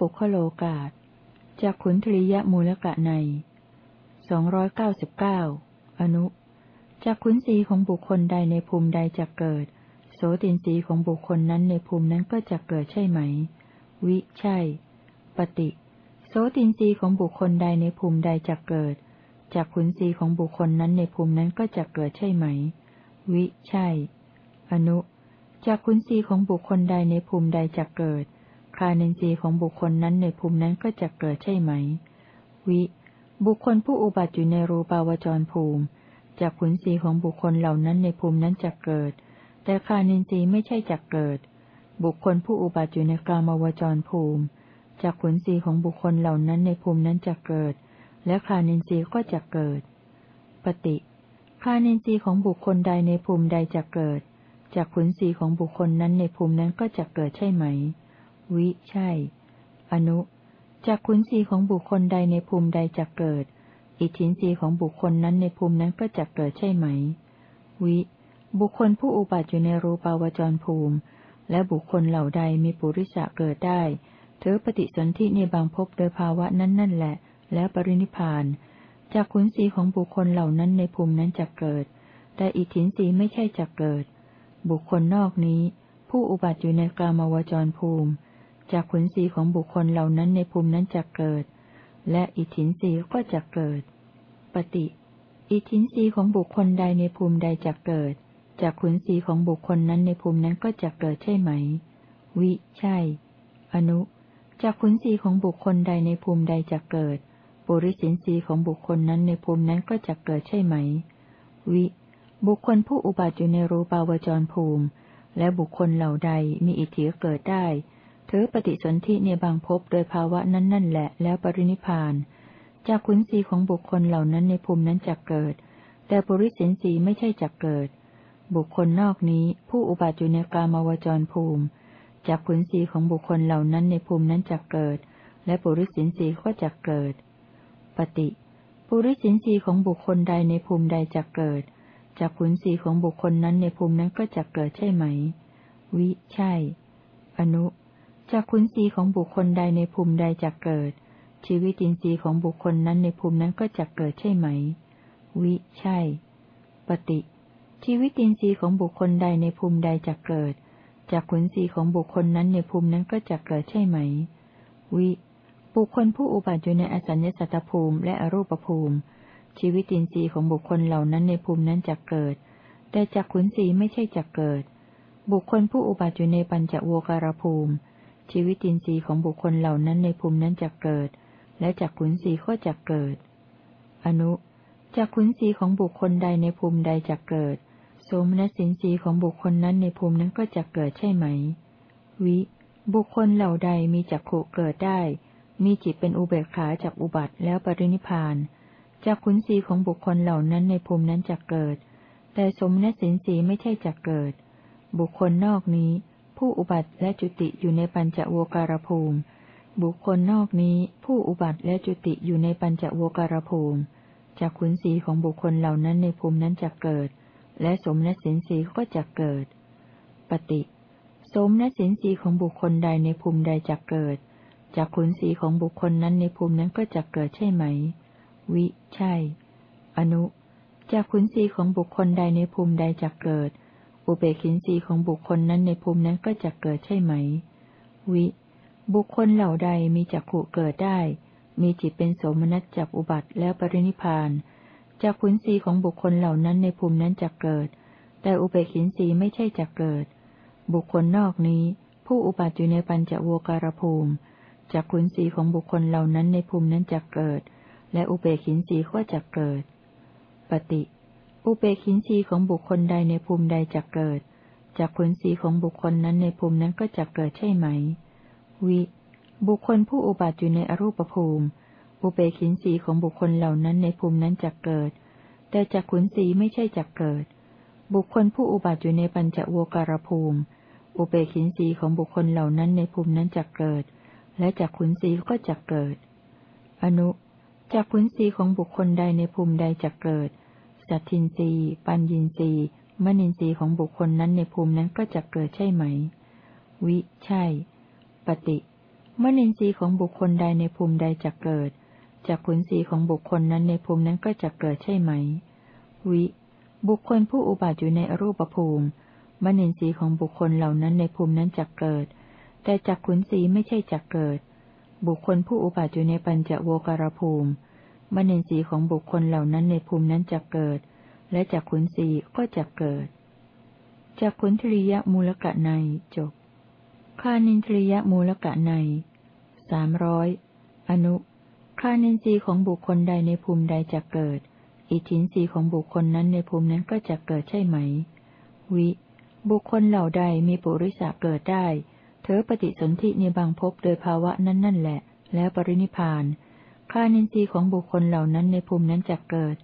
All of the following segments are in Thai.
อนุโลมปุคโลกาตจากขุนทริยมูลกะในสองร้อยเก้าสิบเก้าอนุจากขุนสีของบุคคลใดในภูมิใดจะเกิด โสตินสีของบุคคลนั้นในภูมินั้นก็จะเกิดใช่ไหม วิใช่ ปฏิ โสตินสีของบุคคลใดในภูมิใดจะเกิด จากขุนสีของบุคคลนั้นในภูมินั้นก็จะเกิดใช่ไหม วิใช่ อนุจากขุนสีของบุคคลใดในภูมิใดจะเกิดานินทรีย์ของบุคคลนั้นในภูมินั้นก็จะเกิดใช่ไหม วิ บุคคลผู้อุบัติอยู่ในรูปาวจรภูมิจากขุนศีของบุคคลเหล่านั้นในภูมินั้นจะเกิด แต่คานินทรีย์ไม่ใช่จะเกิด บุคคลผู้อุบัติอยู่ในกลามาวจรภูมิจากขุนศีของบุคคลเหล่านั้นในภูมินั้นจะเกิด และคานินทรีย์ก็จะเกิด ปฏิคานินทรีย์ของบุคคลใดในภูมิใดจะเกิดจากขุนศีของบุคคลนั้นในภูมินั้นก็จะเกิดใช่ไหม วิ ใช่ อนุจากขุนศีของบุคคลใดในภูมิใดจะเกิด อิทธินรีของบุคคลนั้นในภูมินั้นก็จะเกิดใช่ไหม วิ บุคคลผู้อุบัติอยู่ในรูปาวจรภูมิ และบุคคลเหล่าใดมีปุริสะเกิดได้เธอปฏิสนธิในบางภพโดยภาวะนั้นนั่นแหละ แล้วปรินิพานจากขุนศีของบุคคลเหล่านั้นในภูมินั้นจะเกิด แต่อิทธินรีไม่ใช่จะเกิด บุคคลนอกนี้ ผู้อุบัติอยู่ในกามาวจรภูมิ จากขุนศีของบุคคลเหล่านั้นในภูมินั้นจะเกิด และอิทธินรีก็จะเกิด ปฏิ อิทธินรีของบุคคลใดในภูมิใดจะเกิด จากขุนศีของบุคคลนั้นในภูมินั้นก็จะเกิดใช่ไหม วิ ใช่ อนุ จากขุนศีของบุคคลใดในภูมิใดจะเกิด ปุริสินสีของบุคคลนั้นในภูมินั้นก็จะเกิดใช่ไหม วิ บุคคลผู้อุบัติอยู่ในรูปาวจรภูมิ และบุคคลเหล่าใดมีอิทธิเกิดได้ ถือปฏิสนธิในบางภพโดยภาวะนั้นนั่นแหละ แล้วปรินิพาน จากขุนศีของบุคคลเหล่านั้นในภูมินั้นจะเกิด แต่ปุริสินสีไม่ใช่จะเกิด บุคคลนอกนี้ผู้อุบัติอยู่ในกามาวจรภูมิ จากขุนศีของบุคคลเหล่านั้นในภูมินั้นจะเกิด และปุริสินสีก็จะเกิด ปฏิปุริสินสีของบุคคลใดในภูมิใดจะเกิด จากขุนศีของบุคคลนั้นในภูมินั้นก็จะเกิดใช่ไหม วิ ใช่ อนุ จากขุนศีของบุคคลใดในภูมิใดจะเกิด ชีวิตินทรีย์ของบุคคลนั้นในภูมินั้นก็จะเกิดใช่ไหม วิ ใช่ ปฏิ ชีวิตินทรีย์ของบุคคลใดในภูมิใดจะเกิด จากขุนศีของบุคคลนั้นในภูมินั้นก็จะเกิดใช่ไหม วิ บุคคลผู้อุบัติอยู่ในอสัญญสัตตภูมิและอรูปภูมิ ชีวิตินทรีย์ของบุคคลเหล่านั้นในภูมินั้นจะเกิด แต่จากขุนศีไม่ใช่จะเกิด บุคคลผู้อุบัติอยู่ในปัญจโวการภูมิ ชีวิตินทรีย์ของบุคคลเหล่านั้นในภูมินั้นจะเกิด และจากขุนศีก็จะเกิด อนุจากขุนศีของบุคคลใดในภูมิใดจะเกิด โสมนัสินทรีย์ของบุคคลนั้นในภูมินั้นก็จะเกิดใช่ไหม วิ บุคคลเหล่าใดมีจักขุเกิดได้ มีจิตเป็นอุเบกขาจากอุบัติแล้วปรินิพานจากขุนศีของบุคคลเหล่านั้นในภูมินั้นจะเกิด แต่สมณสินสีไม่ใช่จะเกิด บุคคลนอกนี้ ผู้อุบัติและจุติอยู่ในปัญจโวการภูมิ บุคคลนอกนี้ ผู้อุบัติและจุติอยู่ในปัญจโวการภูมิจากขุนศีของบุคคลเหล่านั้นในภูมินั้นจะเกิด และสมณสินสีก็จะเกิด ปฏิ สมณสินสีของบุคคลใดในภูมิใดจะเกิด จากขุนศีของบุคคลนั้นในภูมินั้นก็จะเกิดใช่ไหม วิ ใช่ อนุจากขุนศีของบุคคลใดในภูมิใดจะเกิด อุเบกินสีของบุคคลนั้นในภูมินั้นก็จะเกิดใช่ไหม วิ บุคคลเหล่าใดมีจักขุเกิดได้ มีจิตเป็นโสมนัสจับอุบัติแล้วปรินิพานจากขุนสีของบุคคลเหล่านั้นในภูมินั้นจะเกิด แต่อุเบกินสีไม่ใช่จะเกิด บุคคลนอกนี้ ผู้อุบัติอยู่ในปัญจโวการภูมิจากขุนสีของบุคคลเหล่านั้นในภูมินั้นจะเกิด และอุเบกินสีก็จะเกิด ปฏิ อุเบกินสีของบุคคลใดในภูมิใดจะเกิดจากผลสีของบุคคลนั้นในภูมินั้นก็จะเกิดใช่ไหม วิ บุคคลผู้อุบัติอยู่ในอรูปภูมิ อุเบกินสีของบุคคลเหล่านั้นในภูมินั้นจะเกิด แต่จากขุนสีไม่ใช่จะเกิด บุคคลผู้อุบัติอยู่ในปัญจโวการภูมิ อุเบกินสีของบุคคลเหล่านั้นในภูมินั้นจะเกิด และจากขุนสีก็จะเกิด อนุจากขุนสีของบุคคลใดในภูมิใดจะเกิด สัตทินรีปัญญินรีมณินรีของบุคคลนั้นในภูมินั้นก็จะเกิดใช่ไหม วิ ใช่ ปฏิมมนินทรีย์ของบุคคลใดในภูมิใดจะเกิดจากขุนศีของบุคคลนั้นในภูมินั้นก็จะเกิดใช่ไหม วิ บุคคลผู้อุบัติอยู่ในอรูปภูมิ มนินทรีย์ของบุคคลเหล่านั้นในภูมินั้นจะเกิด แต่จากขุนศีไม่ใช่จะเกิด บุคคลผู้อุบัติอยู่ในปัญจโวการภูมิ มนินทรีย์ของบุคคลเหล่านั้นในภูมินั้นจะเกิด และจากขุนศีก็จะเกิด จากขุนทริยมูลกะในจบคานินทริยมูลกะในสามร้อยอนุคานินทรีย์ของบุคคลใดในภูมิใดจะเกิด อิทธินทรีย์ของบุคคลนั้นในภูมินั้นก็จะเกิดใช่ไหม วิ บุคคลเหล่าใดมีปุริสะเกิดได้ เธอปฏิสนธิในบางภพโดยภาวะนั้นนั่นแหละ แล้วปรินิพาน คานินทรีย์ของบุคคลเหล่านั้นในภูมินั้นจะเกิด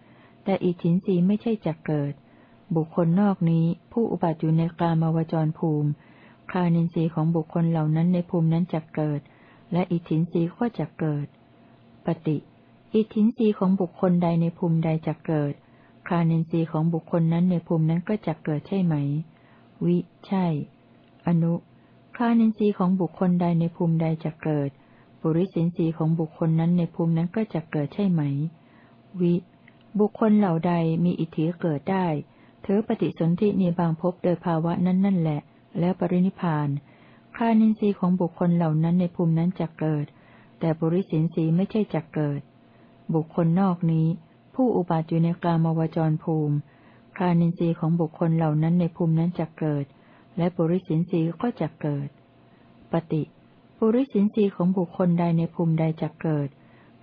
แต่อิทธินทรีย์ไม่ใช่จะเกิด บุคคลนอกนี้ ผู้อุบัติอยู่ในกามาวจรภูมิคานินทรีย์ของบุคคลเหล่านั้นในภูมินั้นจะเกิด และอิทธินทรีย์ก็จะเกิด ปฏิ อิทธินรีของบุคคลใดในภูมิใดจะเกิด คานินทรีย์ของบุคคลนั้นในภูมินั้นก็จะเกิดใช่ไหม วิ ใช่ อนุ คานินทรีย์ของบุคคลใดในภูมิใดจะเกิด ปุริสินทรีของบุคคลนั้นในภูมินั้นก็จะเกิดใช่ไหม วิ บุคคลเหล่าใดมีอิทธิเกิดได้เธอปฏิสนธิในบางภพโดยภาวะนั้นนั่นแหละ แล้วปรินิพานคานินทรีย์ของบุคคลเหล่านั้นในภูมินั้นจะเกิด แต่บุริสินสีไม่ใช่จักเกิด บุคคลนอกนี้ ผู้อุบัติอยู่ในกลามวจรภูมิคานินทรีย์ของบุคคลเหล่านั้นในภูมินั้นจะเกิด และบุริสินสีก็จะเกิด ปฏิ บุริสินสีของบุคคลใดในภูมิใดจะเกิด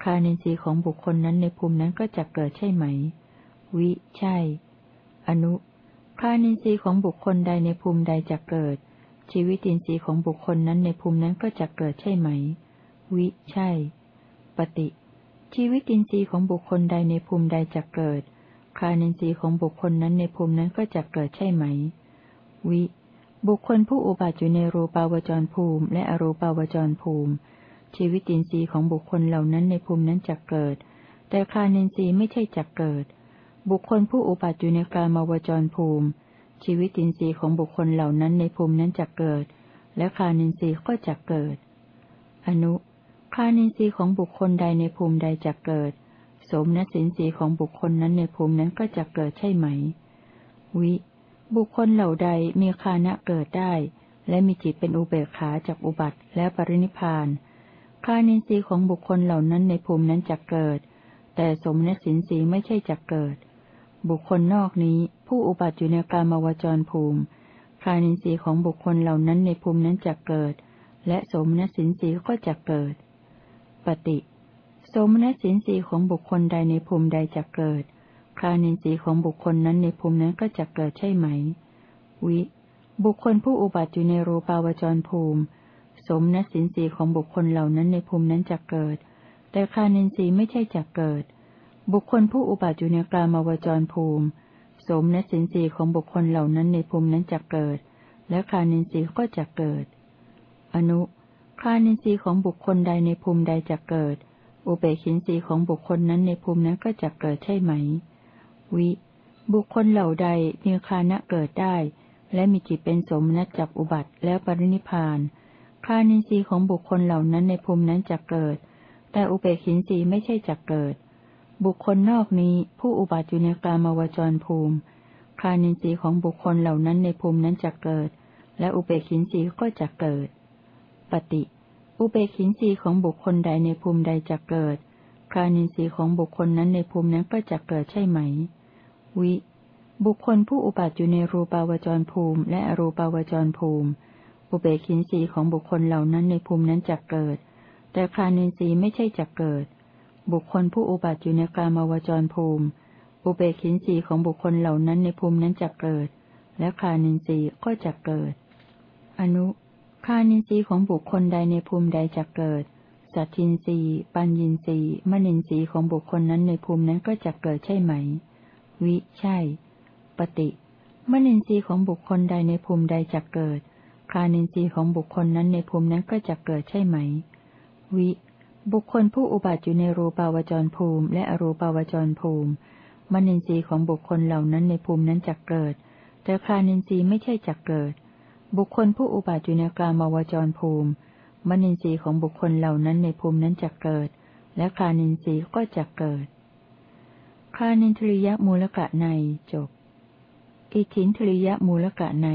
คานินทรีย์ของบุคคลนั้นในภูมินั้นก็จะเกิดใช่ไหม วิ ใช่ อนุ คานินทรีย์ของบุคคลใดในภูมิใดจะเกิด ชีวิตินทรีย์ของบุคคลนั้นในภูมินั้นก็จะเกิดใช่ไหม วิ ใช่ ปฏิ ชีวิตินทรีย์ของบุคคลใดในภูมิใดจะเกิด คานินทรีย์ของบุคคลนั้นในภูมินั้นก็จะเกิดใช่ไหม วิ บุคคลผู้อุบัติอยู่ในรูปาวจรภูมิ และอรูปาวจรภูมิ ชีวิตินทรีย์ของบุคคลเหล่านั้นในภูมินั้นจะเกิด แต่คานินทรีย์ไม่ใช่จะเกิด บุคคลผู้อุบัติอยู่ในกามาวจรภูมิ ชีวิตินทรีย์ของบุคคลเหล่านั้นในภูมินั้นจะเกิด และคานินทรีย์ก็จะเกิด อนุคานินทรีย์ของบุคคลใดในภูมิใดจะเกิด สมนสินทรีย์ของบุคคลนั้นในภูมินั้นก็จะเกิดใช่ไหม วิ บุคคลเหล่าใดมีคานะเกิดได้ และมีจิตเป็นอุเบกขาจากอุบัติและปรินิพานคานินทรีย์ของบุคคลเหล่านั้นในภูมินั้นจะเกิด แต่สมนสินทรีย์ไม่ใช่จะเกิด บุคคลนอกนี้ผู้อุบัติอยู่ในกามาวจรภูมิคานินทรีย์ของบุคคลเหล่านั้นในภูมินั้นจะเกิด และสมนสินทรีย์ก็จะเกิด ปฏิ สมณสินสีของบุคคลใดในภูมิใดจะเกิดานินสีของบุคคลนั้นในภูมินั้นก็จะเกิดใช่ไหม วิ บุคคลผู้อุบัติอยู่ในรูปาวจรภูมิ สมณสินสีของบุคคลเหล่านั้นในภูมินั้นจะเกิด แต่คานินสีไม่ใช่จะเกิด บุคคลผู้อุบัติอยู่ในกลามาวจรภูมิ สมณสินสีของบุคคลเหล่านั้นในภูมินั้นจะเกิด และคานินสีก็จะเกิด อนุคานินทรีย์ของบุคคลใดในภูมิใดจะเกิด อุเบกินทรีย์ของบุคคลนั้นในภูมินั้นก็จะเกิดใช่ไหม วิ บุคคลเหล่าใดมีคานะเกิดได้ และมีจิตเป็นสมนัตจับอุบัติแล้วปรินิพานคานินทรีย์ของบุคคลเหล่านั้นในภูมินั้นจะเกิด แต่อุเบกินทรีย์ไม่ใช่จะเกิด บุคคลนอกนี้ผู้อุบัติอยู่ในกามาวจรภูมิคานินทรีย์ของบุคคลเหล่านั้นในภูมินั้นจะเกิด และอุเบกินทรีย์ก็จะเกิด ปฏิ อุเบกินสีของบุคคลใดในภูมิใดจะเกิดคานินสีของบุคคลนั้นในภูมินั้นก็จะเกิดใช่ไหม วิ บุคคลผู้อุบัติอยู่ในรูปาวจรภูมิ และอรูปาวจรภูมิ อุเบกินสีของบุคคลเหล่านั้นในภูมินั้นจะเกิด แต่คานินสีไม่ใช่จะเกิด บุคคลผู้อุบัติอยู่ในกามาวจรภูมิ อุเบกินสีของบุคคลเหล่านั้นในภูมินั้นจะเกิด และคานินสีก็จะเกิด อนุคานินทรีของบุคคลใดในภูมิใดจะเกิดสัตทินทรีปัญญินทรีมณินทรีของบุคคลนั้นในภูมินั้นก็จะเกิดใช่ไหม วิ ใช่ ปฏิมณินทรีย์ของบุคคลใดในภูมิใดจะเกิด คานินทรีย์ของบุคคลนั้นในภูมินั้นก็จะเกิดใช่ไหม วิ บุคคลผู้อุบัติอยู่ในรูปาวจรภูมิ และอรูปาวจรภูมิมณินทรีย์ของบุคคลเหล่านั้นในภูมินั้นจะเกิด แต่คานินทรีย์ไม่ใช่จะเกิด บุคคลผู้อุบัติอยู่ในกลามาวจรภูมิมมนินทรีย์ของบุคคลเหล่านั้นในภูมินั้นจะเกิด และคานินทรีย์ก็จะเกิด คานินทริยมูลกะในจบ อิทินทริยมูลกะใน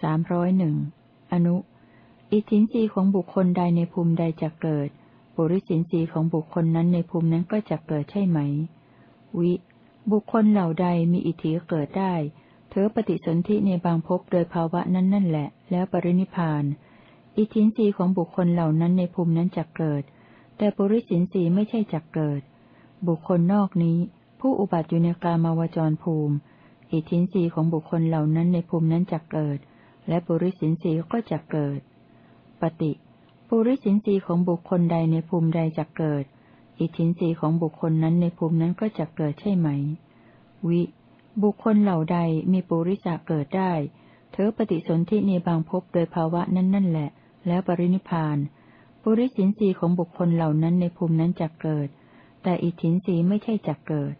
สามร้อยหนึ่งอนุ อิทินทรีของบุคคลใดในภูมิใดจะเกิด ปุริสินทรีของบุคคลนั้นในภูมินั้นก็จะเกิดใช่ไหม วิ บุคคลเหล่าใดมีอิทธิเกิดได้ เธอปฏิสนธิในบางภพโดยภาวะนั้นนั่นแหละ แล้วปรินิพาน อิทินรีของบุคคลเหล่านั้นในภูมินั้นจะเกิด แต่ปุริสินสีไม่ใช่จักเกิด บุคคลนอกนี้ ผู้อุบัติอยู่ในกามาวจรภูมิ อิทธินรีของบุคคลเหล่านั้นในภูมินั้นจะเกิด และปุริสินสีก็จะเกิด ปฏิปุริสินสีของบุคคลใดในภูมิใดจะเกิด อิทธินรีของบุคคลนั้นในภูมินั้นก็จะเกิดใช่ไหม วิ บุคคลเหล่าใดมีปุริสะเกิดได้ เธอปฏิสนธิในบางภพโดยภาวะนั้นนั่นแหละ แล้วปรินิพาน ปุริสินสีของบุคคลเหล่านั้นในภูมินั้นจะเกิด แต่อิทธินสีไม่ใช่จักเกิด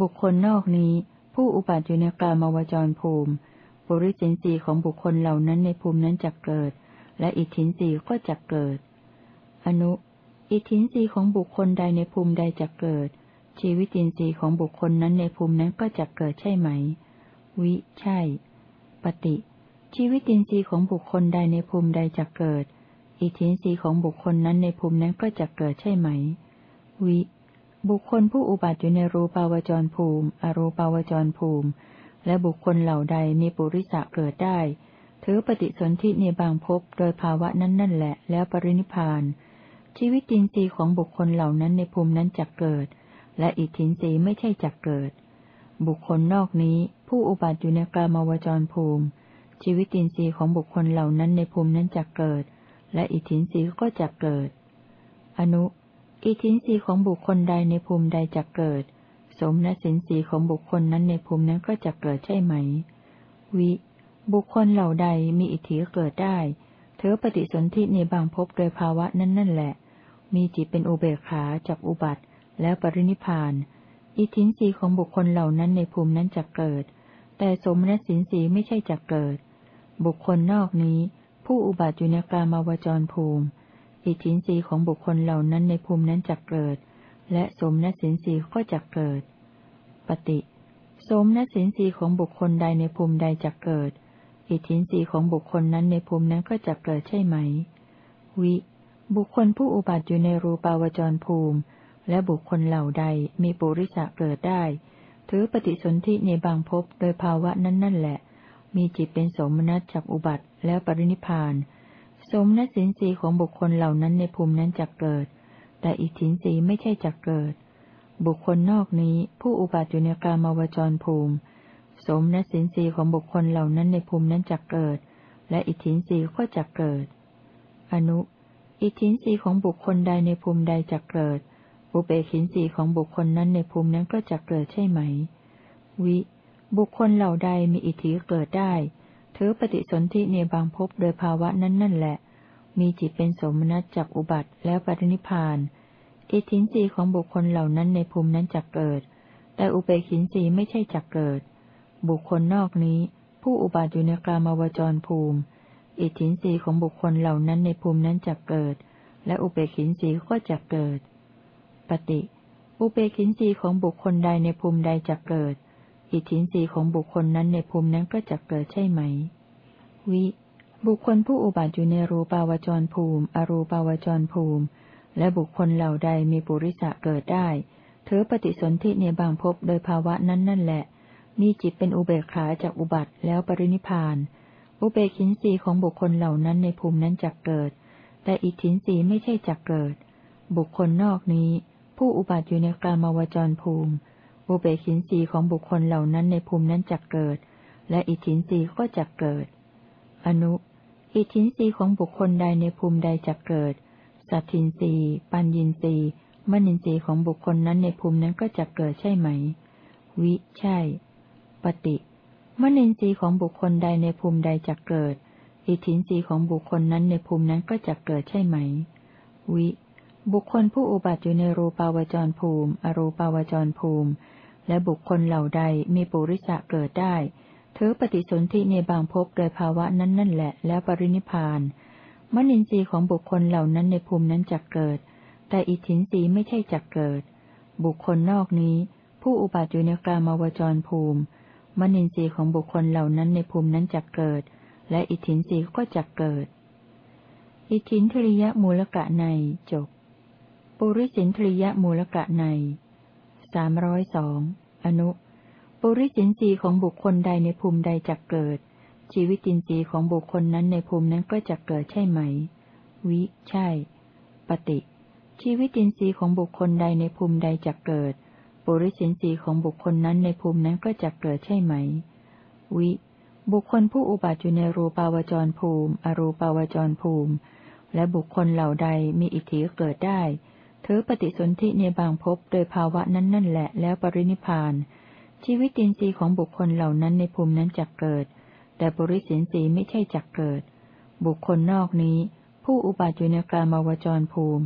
บุคคลนอกนี้ ผู้อุบัติอยู่ในกามวจรภูมิปุริสินสีของบุคคลเหล่านั้นในภูมินั้นจะเกิด และอิทธินสีก็จะเกิด อนุ อิทธินสีของบุคคลใดในภูมิใดจะเกิด ชีวิตินีของบุคคลนั้นในภูมินั้นก็จะเกิดใช่ไหม วิ ใช่ ปฏิ ชีวิตินีของบุคคลใดในภูมิใดจะเกิด อิทธินีของบุคคลนั้นในภูมินั้นก็จะเกิดใช่ไหม วิ บุคคลผู้อุบัติอยู่ในรูปาวจรภูมิ อรูปาวจรภูมิ และบุคคลเหล่าใดมีปุริสะเกิดได้ ถือปฏิสนธิในบางภพโดยภาวะนั้นนั่นแหละ แล้วปรินิพาน ชีวิตินทรีย์ของบุคคลเหล่านั้นในภูมินั้นจะเกิด และอิทธินทรีไม่ใช่จักเกิด บุคคลนอกนี้ผู้อุบัติอยู่ในกามาวจรภูมิ ชีวิตินทรีย์ของบุคคลเหล่านั้นในภูมินั้นจักเกิด และอิทธินทรีก็จักเกิด อนุ อิทธินรีของบุคคลใดในภูมิใดจักเกิด สมณสินสีของบุคคลนั้นในภูมินั้นก็จะเกิดใช่ไหม วิ บุคคลเหล่าใดมีอิทธิเกิดได้ เธอปฏิสนธิในบางภพโดยภาวะนั้นนั่นแหละ มีจิตเป็นอุเบกขาจากอุบัติ แล้วปรินิพาน อิทินสีของบุคคลเหล่านั้นในภูมินั้นจะเกิด แต่สมณสินสีไม่ใช่จะเกิด บุคคลนอกนี้ ผู้อุบัติอยู่ในกามาวจรภูมิ อิทินสีของบุคคลเหล่านั้นในภูมินั้นจะเกิด และสมณสินสีก็จะเกิด ปฏิสมณสินสีของบุคคลใดในภูมิใดจะเกิด อิทินสีของบุคคลนั้นในภูมินั้นก็จะเกิดใช่ไหม วิ บุคคลผู้อุบัติอยู่ในรูปาวจรภูมิ และบุคคลเหล่าใดมีปุริสะเกิดได้ ถือปฏิสนธิในบางภพโดยภาวะนั้นนั่นแหละ มีจิตเป็นสมนัตจากอุบัติแล้วปรินิพาน สมนัตสินสีของบุคคลเหล่านั้นในภูมินั้นจะเกิด แต่อิทธินสีไม่ใช่จะเกิด บุคคลนอกนี้ผู้อุบัติอยู่ในกามาวจรภูมิ สมนัตสินสีของบุคคลเหล่านั้นในภูมินั้นจะเกิด และอิทธินสีก็จะเกิด อนุ อิทธินสีของบุคคลใดในภูมิใดจะเกิด อุเบกินสีของบุคคลนั้นในภูมินั้นก็จะเกิดใช่ไหม วิ บุคคลเหล่าใดมีอิทธิเกิดได้ ถือปฏิสนธิในบางภพโดยภาวะนั้นนั่นแหละ มีจิตเป็นสมนัตจากอุบัติแล้วปรินิพาน อิทธินสีของบุคคลเหล่านั้นในภูมินั้นจะเกิด แต่อุเบกินสีไม่ใช่จะเกิด บุคคลนอกนี้ ผู้อุบัติอยู่ในกลามวจรภูมิ อิทธินสีของบุคคลเหล่านั้นในภูมินั้นจะเกิด และอุเบกินสีก็จะเกิด ปฏิ อุเบกินรีของบุคคลใดในภูมิใดจะเกิด อิทธินรีของบุคคลนั้นในภูมินั้นก็จะเกิดใช่ไหม วิ บุคคลผู้อุบัติอยู่ในรูปาวจรภูมิ อรูปาวจรภูมิ และบุคคลเหล่าใดมีปุริสะเกิดได้ เธอปฏิสนธิในบางภพโดยภาวะนั้นนั่นแหละ มีจิตเป็นอุเบกขาจากอุบัติแล้วปรินิพาน อุเบกินรีของบุคคลเหล่านั้นในภูมินั้นจะเกิด แต่อิทินรีไม่ใช่จะเกิด บุคคลนอกนี้ ผู้อุบัติอยู่ในกลามาวจรภูมิ อุเบกินสีของบุคคลเหล่านั้นในภูมินั้นจะเกิด และอิทธินสีก็จะเกิด อนุ อิทธินสีของบุคคลใดในภูมิใดจะเกิด สัตทินสีปัญญินสีมณินสีของบุคคลนั้นในภูมินั้นก็จะเกิดใช่ไหม วิ ใช่ ปฏิมณินสีของบุคคลใดในภูมิใดจะเกิด อิทธินสีของบุคคลนั้นในภูมินั้นก็จะเกิดใช่ไหม วิ บุคคลผู้อุบัติอยู่ในรูปาวจรภูมิ อรูปาวจรภูมิ และบุคคลเหล่าใดมีปุริสะเกิดได้ ถือปฏิสนธิในบางภพโดยภาวะนั้นนั่นแหละ แล้วปรินิพาน มนินทรีย์ของบุคคลเหล่านั้นในภูมินั้นจักเกิด แต่อิทินทรีย์ไม่ใช่จักเกิด บุคคลนอกนี้ ผู้อุบัติอยู่ในกามาวจรภูมิ มนินทรีย์ของบุคคลเหล่านั้นในภูมินั้นจักเกิด และอิทินทรีย์ก็จักเกิด อิทินทริยมูลกะในจบปุริสินทริยมูลกะใน สามร้อยสองอนุปุริสินทรีของบุคคลใดในภูมิใดจักเกิด ชีวิตินทรีย์ของบุคคลนั้นในภูมินั้นก็จะเกิดใช่ไหม วิ ใช่ ปฏิ ชีวิตินทรีย์ของบุคคลใดในภูมิใดจักเกิด ปุริสินทรีของบุคคลนั้นในภูมินั้นก็จะเกิดใช่ไหม วิ บุคคลผู้อุบัติอยู่ในรูปาวจรภูมิ อรูปาวจรภูมิ และบุคคลเหล่าใดมีอิทธิเกิดได้ ถือปฏิสนธิในบางภพโดยภาวะนั้นนั่นแหละแล้วปรินิพาน ชีวิตินทรีย์ของบุคคลเหล่านั้นในภูมินั้นจักเกิด แต่บริสินทรีย์ไม่ใช่จักเกิด บุคคลนอกนี้ ผู้อุบัติอยู่ในกามาวจรภูมิ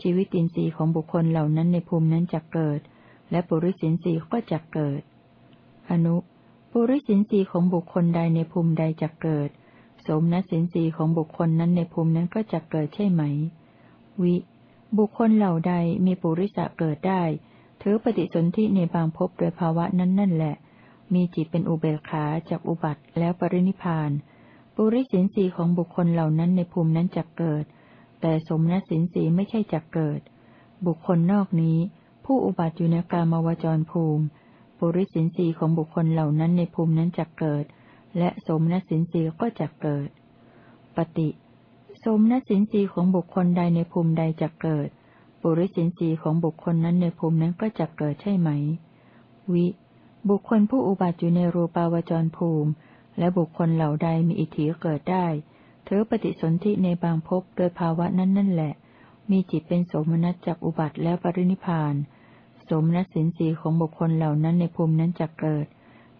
ชีวิตินทรีย์ของบุคคลเหล่านั้นในภูมินั้นจักเกิด และบริสินทรีย์ก็จักเกิด อนุปุริสินทรีย์ของบุคคลใดในภูมิใดจักเกิด สมณสินทรีย์ของบุคคลนั้นในภูมินั้นก็จักเกิดใช่ไหม วิ บุคคลเหล่าใดมีปุริสะเกิดได้ ถือปฏิสนธิในบางภพโดยภาวะนั้นนั่นแหละ มีจิตเป็นอุเบกขาจากอุบัติแล้วปรินิพาน ปุริสินสีของบุคคลเหล่านั้นในภูมินั้นจักเกิด แต่สมณสินสีไม่ใช่จักเกิด บุคคลนอกนี้ ผู้อุบัติอยู่ในกามาวจรภูมิ ปุริสินสีของบุคคลเหล่านั้นในภูมินั้นจักเกิด และสมณสินสีก็จักเกิด ปฏิ สมณสินสีของบุคคลใดในภูมิใดจะเกิด ปุริสินสีของบุคคลนั้นในภูมินั้นก็จะเกิดใช่ไหม วิ บุคคลผู้อุบัติอยู่ในรูปาวจรภูมิ และบุคคลเหล่าใดมีอิทธิเกิดได้เธอปฏิสนธิในบางภพโดยภาวะนั้นนั่นแหละ มีจิตเป็นสมนัตจากอุบัติแล้วปรินิพาน สมนัสินสีของบุคคลเหล่านั้นในภูมินั้นจะเกิด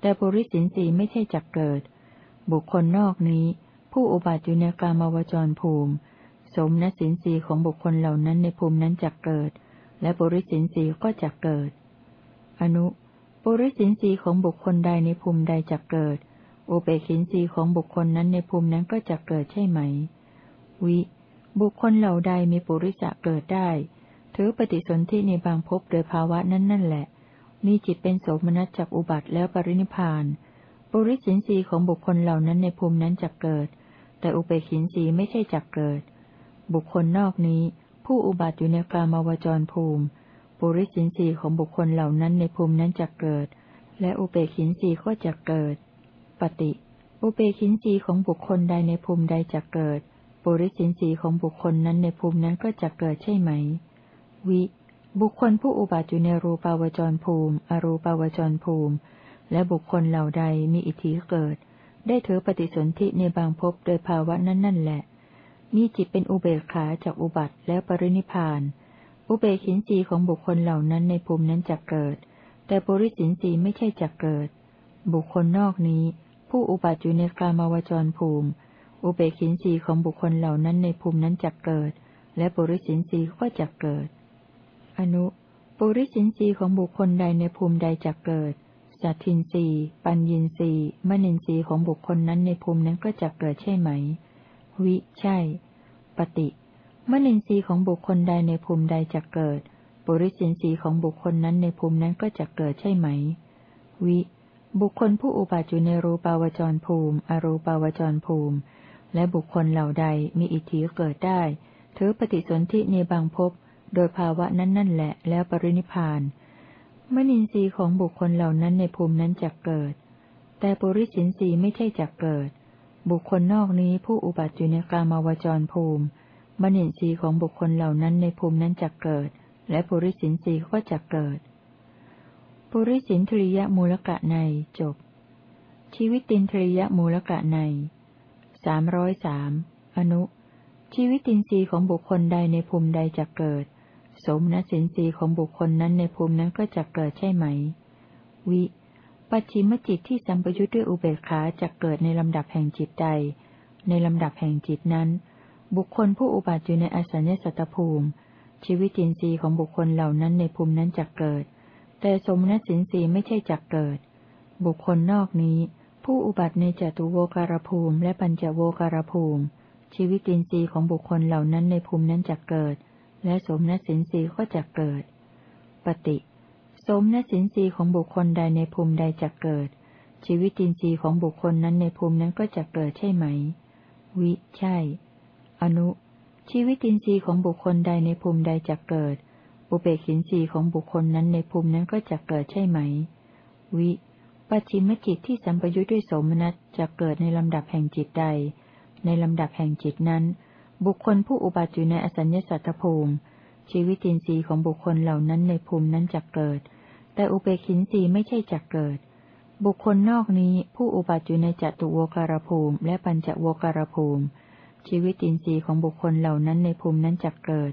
แต่ปุริสินสีไม่ใช่จักเกิด บุคคลนอกนี้ ผู้อุบัติอยู่ในกามาวจรภูมิ สมณสินสีของบุคคลเหล่านั้นในภูมินั้นจะเกิด และปุริสินสีก็จะเกิด อนุ ปุริสินสีของบุคคลใดในภูมิใดจะเกิด อุเบกินสีของบุคคลนั้นในภูมินั้นก็จะเกิดใช่ไหม วิ บุคคลเหล่าใดมีปุริสะเกิดได้ ถือปฏิสนธิในบางภพโดยภาวะนั้นนั่นแหละ มีจิตเป็นโสมนัสจากอุบัติแล้วปรินิพาน ปุริสินสีของบุคคลเหล่านั้นในภูมินั้นจะเกิด แต่อุเบกินสีไม่ใช่จักเกิด บุคคลนอกนี้ ผู้อุบัติอยู่ในกามาวจรภูมิ ปุริสินสีของบุคคลเหล่านั้นในภูมินั้นจะเกิด และอุเบกินสีก็จะเกิด ปฏิ อุเบกินสีของบุคคลใดในภูมิใดจะเกิด ปุริสินสีของบุคคลนั้นในภูมินั้นก็จะเกิดใช่ไหม วิ บุคคลผู้อุบัติอยู่ในรูปาวจรภูมิ อรูปาวจรภูมิ และบุคคลเหล่าใดมีอิทธิเกิด ได้ถือปฏิสนธิในบางภพโดยภาวะนั้นนั่นแหละ มีจิตเป็นอุเบกขาจากอุบัติแล้วปรินิพาน อุเบกินสีของบุคคลเหล่านั้นในภูมินั้นจะเกิด แต่บริสินสีไม่ใช่จะเกิด บุคคลนอกนี้ ผู้อุบัติอยู่ในกลามาวจรภูมิ อุเบกินสีของบุคคลเหล่านั้นในภูมินั้นจะเกิด และบริสินสีก็จะเกิด อนุปุริสินสีของบุคคลใดในภูมิใดจะเกิด สัตทินรีปัญญินรีมณินรีของบุคคลนั้นในภูมินั้นก็จะเกิดใช่ไหม วิ ใช่ ปฏิมณินรีของบุคคลใดในภูมิใดจะเกิด ปุริสินรีของบุคคลนั้นในภูมินั้นก็จะเกิดใช่ไหม วิ บุคคลผู้อุบัติอยู่ในรูปาวจรภูมิ อรูปาวจรภูมิ และบุคคลเหล่าใดมีอิทธิเกิดได้ ถือปฏิสนธิในบางภพ โดยภาวะนั้นนั่นแหละ แล้วปรินิพาน มนินทรีย์ของบุคคลเหล่านั้นในภูมินั้นจะเกิด แต่ปุริสินทรีย์ไม่ใช่จะเกิด บุคคลนอกนี้ผู้อุบัติอยู่ในกามาวจรภูมิมนินทรีย์ของบุคคลเหล่านั้นในภูมินั้นจะเกิด และปุริสินทรีย์ก็จะเกิด ปุริสินทริยมูลกะในจบ ชีวิตินทริยมูลกะในสามร้อยสามอนุ ชีวิตินทรีย์ของบุคคลใดในภูมิใดจะเกิด สมณสินสีของบุคคลนั้นในภูมินั้นก็จะเกิดใช่ไหม วิ ปัจฉิมจิตที่สัมปยุทธ์ด้วยอุเบกขาจะเกิดในลำดับแห่งจิตใด ในลำดับแห่งจิตนั้น บุคคลผู้อุบัติอยู่ในอสัญญสัตตภูมิ ชีวิตินทรีย์ของบุคคลเหล่านั้นในภูมินั้นจะเกิด แต่สมณสินสีไม่ใช่จะเกิด บุคคลนอกนี้ ผู้อุบัติในจตุโวการภูมิ และปัญจโวการภูมิ ชีวิตินทรีย์ของบุคคลเหล่านั้นในภูมินั้นจะเกิด และสมณสินทรีก็จะเกิด ปฏิ สมณสินทรีของบุคคลใดในภูมิใดจะเกิด ชีวิตินทรีย์ของบุคคลนั้นในภูมินั้นก็จะเกิดใช่ไหม วิ ใช่ อนุ ชีวิตินทรีย์ของบุคคลใดในภูมิใดจะเกิด อุเบกินทรีย์ของบุคคลนั้นในภูมินั้นก็จะเกิดใช่ไหม วิปัจฉิมจิตที่สัมปยุทธ์ด้วยโสมนัสจะเกิดในลำดับแห่งจิตใด ในลำดับแห่งจิตนั้น บุคคลผู้อุบัติอยู่ในอสัญญสัตตภูมิ ชีวิตินทรีย์ของบุคคลเหล่านั้นในภูมินั้นจะเกิด แต่อุเบกินทรีย์ไม่ใช่จะเกิด บุคคลนอกนี้ผู้อุบัติอยู่ในจตุโวการภูมิ และปัญจโวการภูมิ ชีวิตินทรีย์ของบุคคลเหล่านั้นในภูมินั้นจะเกิด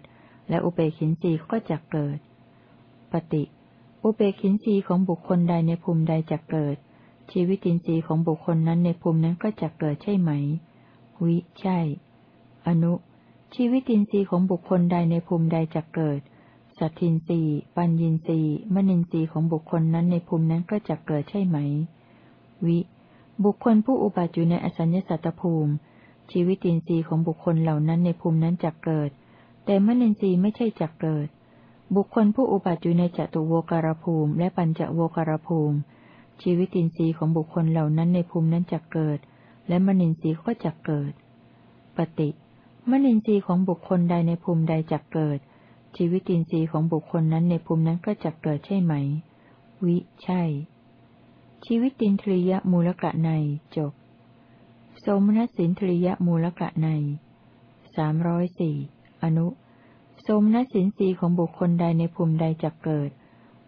และอุเบกินทรีย์ก็จะเกิด ปฏิ อุเบกินทรีย์ของบุคคลใดในภูมิใดจะเกิด ชีวิตินทรีย์ของบุคคลนั้นในภูมินั้นก็จะเกิดใช่ไหม วิ ใช่ อนุ ชีวิตินทรีย์ของบุคคลใดในภูมิใดจะเกิด สัตทินทรีย์ปัญญินทรีย์มณินทรีย์ของบุคคลนั้นในภูมินั้นก็จะเกิดใช่ไหม วิ บุคคลผู้อุบัติอยู่ในอสัญญสัตตภูมิ ชีวิตินทรีย์ของบุคคลเหล่านั้นในภูมินั้นจะเกิด แต่มณินทรีย์ไม่ใช่จะเกิด บุคคลผู้อุบัติอยู่ในจตุโวการภูมิ และปัญจโวการภูมิ ชีวิตินทรีย์ของบุคคลเหล่านั้นในภูมินั้นจะเกิด และมนินทรีย์ก็จะเกิด ปฏิ มนินทรีย์ของบุคคลใดในภูมิใดจะเกิด ชีวิตินทรีย์ของบุคคลนั้นในภูมินั้นก็จะเกิดใช่ไหม วิ ใช่ ชีวิตินทรียมูลกะในจบสมณสินทรียมูลกะในสามร้อยสี่อนุ สมณสินสีของบุคคลใดในภูมิใดจะเกิด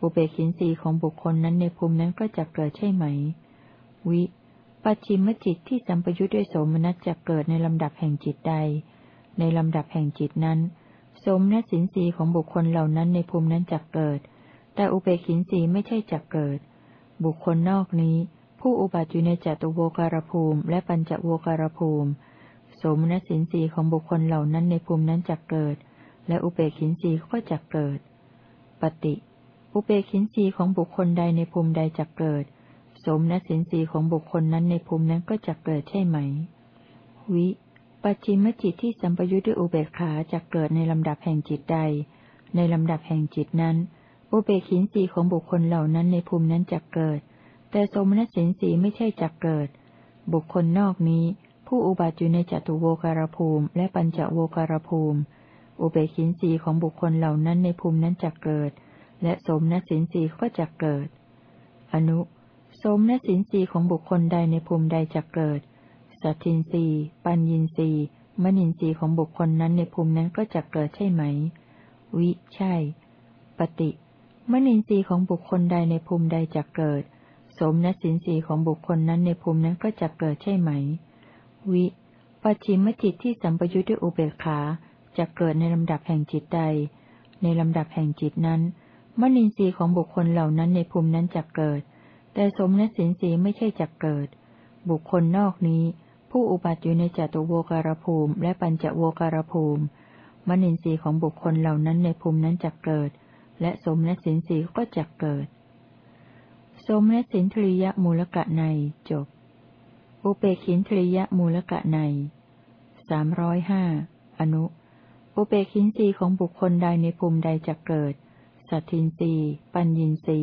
อุเบกินสีของบุคคลนั้นในภูมินั้นก็จะเกิดใช่ไหม วิปัจฉิมจิตที่สัมปยุทธ์ด้วยโสมนัสจะเกิดในลำดับแห่งจิตใด ในลำดับแห่งจิตนั้น สมณสินสีของบุคคลเหล่านั้นในภูมินั้นจะเกิด แต่อุเบกินสีไม่ใช่จะเกิด บุคคลนอกนี้ ผู้อุบัติอยู่ในจัตุโวการภูมิ และปัญจโวการภูมิ สมณสินสีของบุคคลเหล่านั้นในภูมินั้นจะเกิด และอุเบกินสีก็จะเกิด ปฏิอุเบกินสีของบุคคลใดในภูมิใดจะเกิด สมณสินสีของบุคคลนั้นในภูมินั้นก็จะเกิดใช่ไหม วิ ปัจจิมจิตที่สัมปยุทธ์ด้วยอุเบกขาจะเกิดในลำดับแห่งจิตใด ในลำดับแห่งจิตนั้น อุเบกินสีของบุคคลเหล่านั้นในภูมินั้นจะเกิด แต่สมณสินสีไม่ใช่จะเกิด บุคคลนอกนี้ ผู้อุบัติอยู่ในจตุโวการภูมิ และปัญจโวการภูมิ อุเบกินสีของบุคคลเหล่านั้นในภูมินั้นจะเกิด และสมณสินสีก็จะเกิด อนุ สมณสินสีของบุคคลใดในภูมิใดจะเกิด สัตทินสีปัญญินสีมณินสีของบุคคลนั้นในภูมินั้นก็จะเกิดใช่ไหม วิ ใช่ ปฏิมณินสีของบุคคลใดในภูมิใดจะเกิด สมณสินสีของบุคคลนั้นในภูมินั้นก็จะเกิดใช่ไหม วิปัจฉิมจิตที่สัมปยุทธ์ด้วยอุเบกขาจะเกิดในลำดับแห่งจิตใด ในลำดับแห่งจิตนั้นมนินทรีย์ของบุคคลเหล่านั้นในภูมินั้นจะเกิด แต่สมณสินทรีย์ไม่ใช่จะเกิด บุคคลนอกนี้ ผู้อุบัติอยู่ในจตุโวการภูมิและปัญจโวการภูมิ มนินทรีย์ของบุคคลเหล่านั้นในภูมินั้นจะเกิด และสมณสินทรีย์ก็จะเกิด สมณสินทริยมูลกะในจบ อุเปขินทริยมูลกะในสามร้อยห้าอนุ อุเบกินรีของบุคคลใดในภูมิใดจะเกิด สัตทินรีปัญญินรี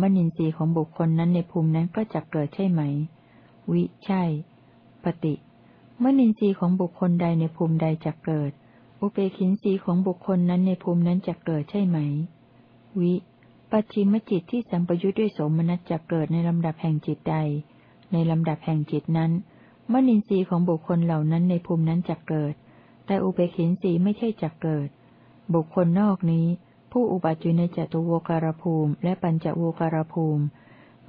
มณินรีของบุคคลนั้นในภูมินั้นก็จะเกิดใช่ไหม วิใช่ ปฏิมณินรีของบุคคลใดในภูมิใดจะเกิด อุเบกินรีของบุคคลนั้นในภูมินั้นจะเกิดใช่ไหม วิ ปัจฉิมจิตที่สัมปยุทธ์ด้วยโสมนัสจะเกิดในลำดับแห่งจิตใด ในลำดับแห่งจิตนั้นมณินทรีย์ของบุคคลเหล่านั้นในภูมินั้นจะเกิด แต่อุเบกินสีไม่ใช่จักเกิด บุคคลนอกนี้ ผู้อุบัติอยู่ในจตุโวการภูมิ และปัญจโวการภูมิ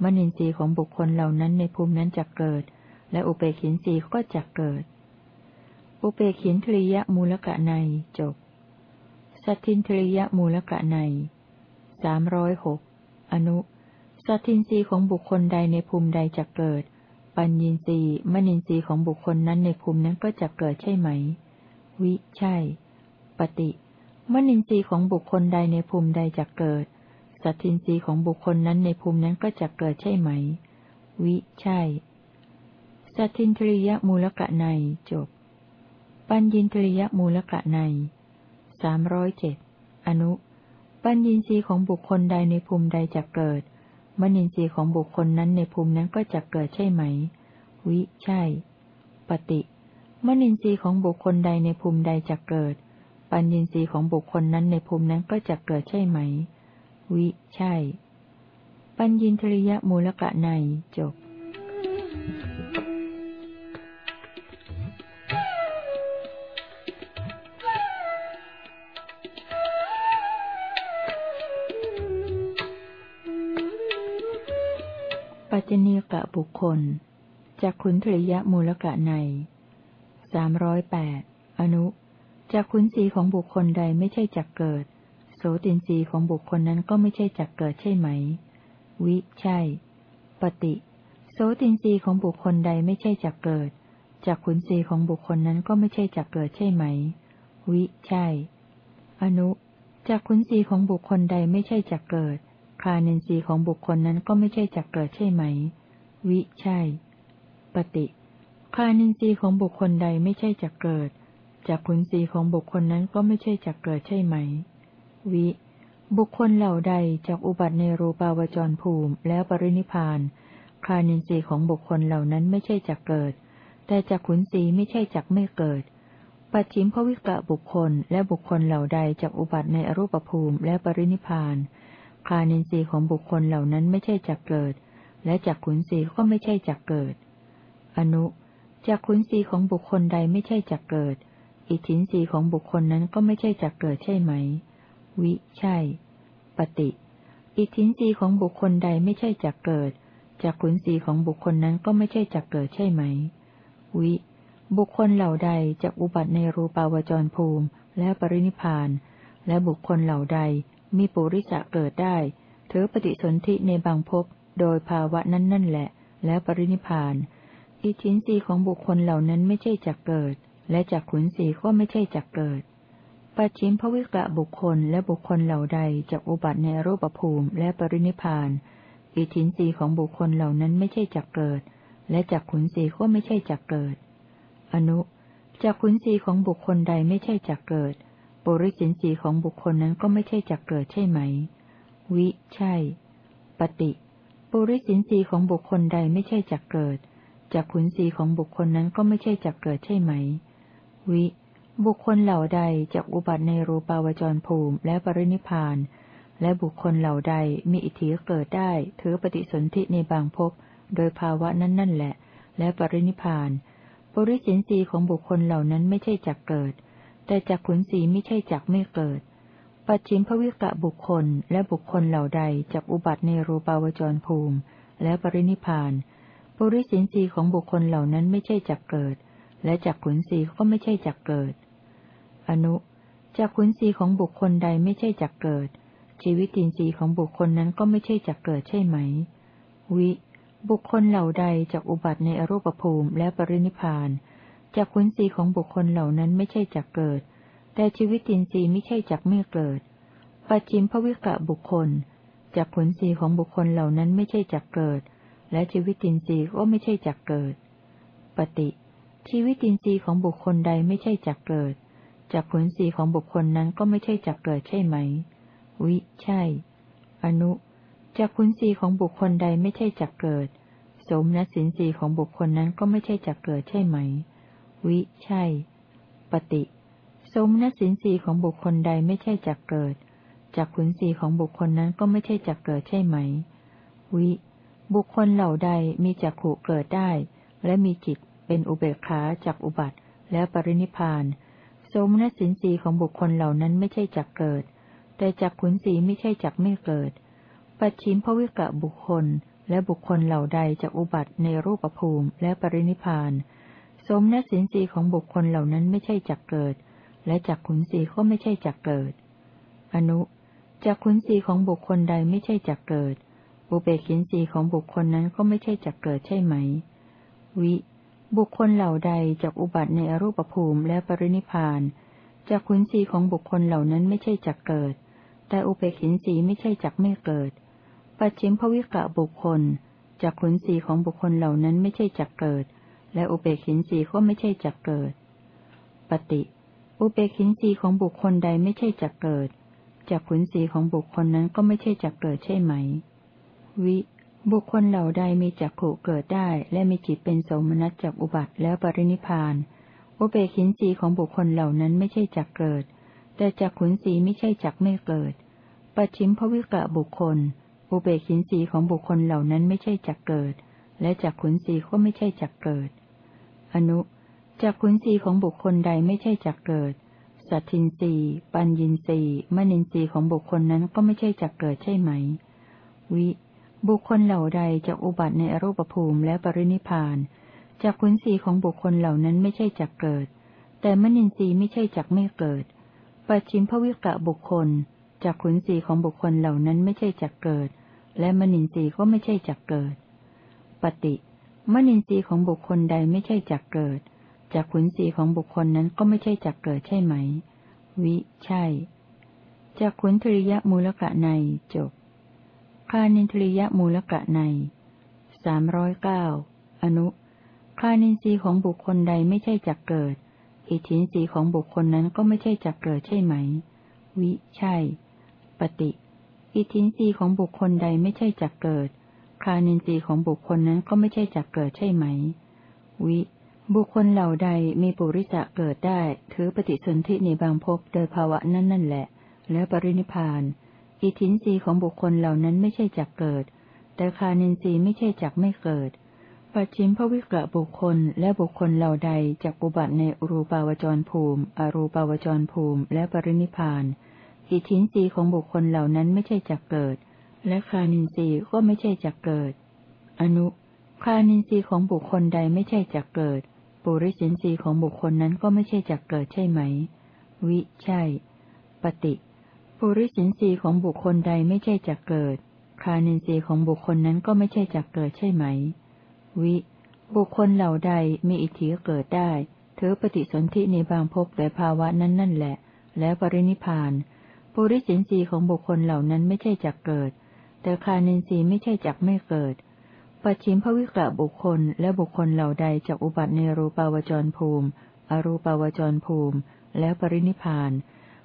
มนินทรีย์ของบุคคลเหล่านั้นในภูมินั้นจักเกิด และอุเบกินสีก็จักเกิด อุเบกินทริยมูลกะในจบ สัตทินทริยมูลกะในสามร้อยหกอนุ สัตทินรีของบุคคลใดในภูมิใดจะเกิด ปัญญินรีมนินรีของบุคคลนั้นในภูมินั้นก็จะเกิดใช่ไหม วิ ใช่ ปฏิมนินรีของบุคคลใดในภูมิใดจะเกิด สัตทินรีของบุคคลนั้นในภูมินั้นก็จะเกิดใช่ไหม วิ ใช่ สัตทินทริยมูลกะในจบ ปัญญินทริยมูลกะในสามร้อยเจ็ดอนุ ปัญญินทรีย์ของบุคคลใดในภูมิใดจะเกิด มณินทรีย์ของบุคคลนั้นในภูมินั้นก็จะเกิดใช่ไหม วิ ใช่ ปฏิ มณินทรีย์ของบุคคลใดในภูมิใดจะเกิด ปัญญินทรีย์ของบุคคลนั้นในภูมินั้นก็จะเกิดใช่ไหม วิ ใช่ ปัญญินทริยมูลกะในจบ จจเนกะบุคคลจากขุนทริยมูลกะในสามร้อยแปดอนุจากขุนสีของบุคคลใดไม่ใช่จักเกิด โสตินสีของบุคคลนั้นก็ไม่ใช่จักเกิดใช่ไหม วิ ใช่ ปฏิ โสตินสีของบุคคลใดไม่ใช่จักเกิดจากขุนสีของบุคคลนั้นก็ไม่ใช่จักเกิดใช่ไหม วิ ใช่ อนุจากขุนสีของบุคคลใดไม่ใช่จักเกิด คานินทรีย์ของบุคคลนั้นก็ไม่ใช่จักเกิดใช่ไหม วิ ใช่ ปฏิคานินทรีย์ของบุคคลใดไม่ใช่จักเกิด จากขุนศีของบุคคลนั้นก็ไม่ใช่จักเกิดใช่ไหม วิ บุคคลเหล่าใดจากอุบัติในรูปาวจรภูมิแล้วปรินิพานคานินทรีย์ของบุคคลเหล่านั้นไม่ใช่จักเกิด แต่จากขุนศีไม่ใช่จักไม่เกิด ปัจฉิมภวิกะบุคคลและบุคคลเหล่าใดจากอุบัติในอรูปภูมิและปรินิพาน คานินทรีย์ของบุคคลเหล่านั้นไม่ใช่จักเกิด และจักขุนศีก็ไม่ใช่จักเกิด อนุจักขุนศีของบุคคลใดไม่ใช่จักเกิด อิทธินรีของบุคคลนั้นก็ไม่ใช่จักเกิดใช่ไหม วิ ใช่ ปฏิ อิทธินรีของบุคคลใดไม่ใช่จักเกิด จักขุนศีของบุคคลนั้นก็ไม่ใช่จักเกิดใช่ไหม วิ บุคคลเหล่าใดจักอุบัติในรูปาวจรภูมิและปรินิพาน และบุคคลเหล่าใด มีปุริสะเกิดได้ ถือปฏิสนธิในบางภพโดยภาวะนั้นนั่นแหละ แล้วปรินิพาน อิทินสีของบุคคลเหล่านั้นไม่ใช่จักเกิด และจักขุนสีก็ไม่ใช่จักเกิดปัจฉิมภวิกะบุคคลและบุคคลเหล่าใดจากอุบัติในรูปภูมิและปรินิพาน อิทินสีของบุคคลเหล่านั้นไม่ใช่จักเกิด และจักขุนสีก็ไม่ใช่จักเกิด อนุจักขุนสีของบุคคลใดไม่ใช่จักเกิด ปุริสินสีของบุคคลนั้นก็ไม่ใช่จักเกิดใช่ไหม วิ ใช่ ปฏิ ปุริสินสีของบุคคลใดไม่ใช่จักเกิดจากขุนสีของบุคคลนั้นก็ไม่ใช่จักเกิดใช่ไหม วิ บุคคลเหล่าใดจากอุบัติในรูปาวจรภูมิและปรินิพาน และบุคคลเหล่าใดมีอิทธิเกิดได้ ถือปฏิสนธิในบางภพ โดยภาวะนั้นนั่นแหละ และปรินิพาน ปุริสินสีของบุคคลเหล่านั้นไม่ใช่จักเกิด แต่จักขุนสีไม่ใช่จักไม่เกิด ปัจฉิมภวิกะบุคคลและบุคคลเหล่าใดจักอุบัติในรูปาวจรภูมิ และปรินิพานปุริสินสีของบุคคลเหล่านั้นไม่ใช่จักเกิด และจักขุนสีก็ไม่ใช่จักเกิด อนุจักขุนสีของบุคคลใดไม่ใช่จักเกิด ชีวิตินทรีย์ของบุคคลนั้นก็ไม่ใช่จักเกิดใช่ไหม วิ บุคคลเหล่าใดจักอุบัติในอรูปภูมิและปรินิพาน จากขุนศีของบุคคลเหล่านั้นไม่ใช่จักเกิด แต่ชีวิตินทรีย์ไม่ใช่จักไม่เกิด ปัจจิมภวิกะบุคคล จากขุนศีของบุคคลเหล่านั้นไม่ใช่จักเกิด และชีวิตินทรีย์ก็ไม่ใช่จักเกิด ปฏิ ชีวิตินทรีย์ของบุคคลใดไม่ใช่จักเกิด จากขุนศีของบุคคลนั้นก็ไม่ใช่จักเกิดใช่ไหม วิ ใช่ อนุจากขุนศีของบุคคลใดไม่ใช่จักเกิด สมณสินสีของบุคคลนั้นก็ไม่ใช่จักเกิดใช่ไหม วิ ใช่ ปฏิ สมณสินสีของบุคคลใดไม่ใช่จักเกิด จากขุนสีของบุคคลนั้นก็ไม่ใช่จักเกิดใช่ไหม วิ บุคคลเหล่าใดมีจักขู่เกิดได้ และมีจิตเป็นอุเบกขาจากอุบัติ และปรินิพาน สมณสินสีของบุคคลเหล่านั้นไม่ใช่จักเกิด แต่จักขุนสีไม่ใช่จักไม่เกิด ปัจฉิมภวิกะบุคคลและบุคคลเหล่าใดจากอุบัติในรูปภูมิและปรินิพาน สมณสินสีของบุคคลเหล่านั้นไม่ใช่จักเกิด และจักขุนสีก็ไม่ใช่จักเกิด อนุจักขุนสีของบุคคลใดไม่ใช่จักเกิด อุเบกินสีของบุคคลนั้นก็ไม่ใช่จักเกิดใช่ไหม วิ บุคคลเหล่าใดจากอุบัติในอรูปภูมิและปรินิพานจักขุนสีของบุคคลเหล่านั้นไม่ใช่จักเกิด แต่อุเบกินสีไม่ใช่จักไม่เกิด ปัจฉิมภวิกะบุคคลจากขุนสีของบุคคลเหล่านั้นไม่ใช่จักเกิด และอุเบกขินสีก็ไม่ใช่จักเกิด ปฏิ อุเบกินรีของบุคคลใดไม่ใช่จักเกิด จากขุนสีของบุคคลนั้นก็ไม่ใช่จักเกิดใช่ไหม วิ บุคคลเหล่าใดมีจักขุเกิดได้ และมีจิตเป็นโสมนัสจากอุบัติแล้วปรินิพานอุเบกินสีของบุคคลเหล่านั้นไม่ใช่จักเกิด แต่จักขุนสีไม่ใช่จักไม่เกิด ปัจฉิมภวิกะบุคคล อุเบกินสีของบุคคลเหล่านั้นไม่ใช่จักเกิด และจักขุนสีก็ไม่ใช่จักเกิด อนุจักขุนสีของบุคคลใดไม่ใช่จักเกิด สัตทินรีปัญญินรีมณินรีของบุคคลนั้นก็ไม่ใช่จักเกิดใช่ไหม วิ บุคคลเหล่าใดจะอุบัติในอรูปภูมิและปรินิพานจากขุนสีของบุคคลเหล่านั้นไม่ใช่จักเกิด แต่มณินทรีไม่ใช่จักไม่เกิด ปัจฉิมภวิกะบุคคลจากขุนสีของบุคคลเหล่านั้นไม่ใช่จักเกิด และมณินทรีก็ไม่ใช่จักเกิด ปฏิ มณินทรีย์ของบุคคลใดไม่ใช่จักเกิด จากขุนสีของบุคคลนั้นก็ไม่ใช่จักเกิดใช่ไหม วิ ใช่ จากขุนทริยมูลกะในจบ คานินทริยมูลกะในสามร้อยเก้าอนุ คานินทรีย์ของบุคคลใดไม่ใช่จักเกิด อิทธินทรีย์ของบุคคลนั้นก็ไม่ใช่จักเกิดใช่ไหม วิ ใช่ ปฏิ อิทธินทรีย์ของบุคคลใดไม่ใช่จักเกิด คานินทรีย์ของบุคคลนั้นก็ไม่ใช่จักเกิดใช่ไหม วิ บุคคลเหล่าใดมีปุริสะเกิดได้ ถือปฏิสนธิในบางภพโดยภาวะนั้นนั่นแหละ แล้วปรินิพาน อิทินรีของบุคคลเหล่านั้นไม่ใช่จักเกิด แต่คานินทรีย์ไม่ใช่จักไม่เกิด ปัจฉิมพวิกะบุคคลและบุคคลเหล่าใดจักอุบัติในรูปาวจรภูมิ อรูปาวจรภูมิ และปรินิพาน อิทินรีของบุคคลเหล่านั้นไม่ใช่จักเกิด และคานินทรีย์ก็ไม่ใช่จักเกิด อนุ คานินทรีย์ของบุคคลใดไม่ใช่จักเกิด ปุริสินสีของบุคคลนั้นก็ไม่ใช่จักเกิดใช่ไหม วิ ใช่ ปฏิ ปุริสินสีของบุคคลใดไม่ใช่จักเกิด คานินสีของบุคคลนั้นก็ไม่ใช่จักเกิดใช่ไหม วิ บุคคลเหล่าใดมีอิทธิเกิดได้ถือปฏิสนธิในบางภพแต่ภาวะนั้นนั่นแหละ แล้วปรินิพาน ปุริสินสีของบุคคลเหล่านั้นไม่ใช่จักเกิด แต่คานินสีไม่ใช่จักไม่เกิด ปัจฉิมภวิกะบุคคลและบุคคลเหล่าใดจากอุบัติในรูปาวจรภูมิ อรูปาวจรภูมิ แล้วปรินิพาน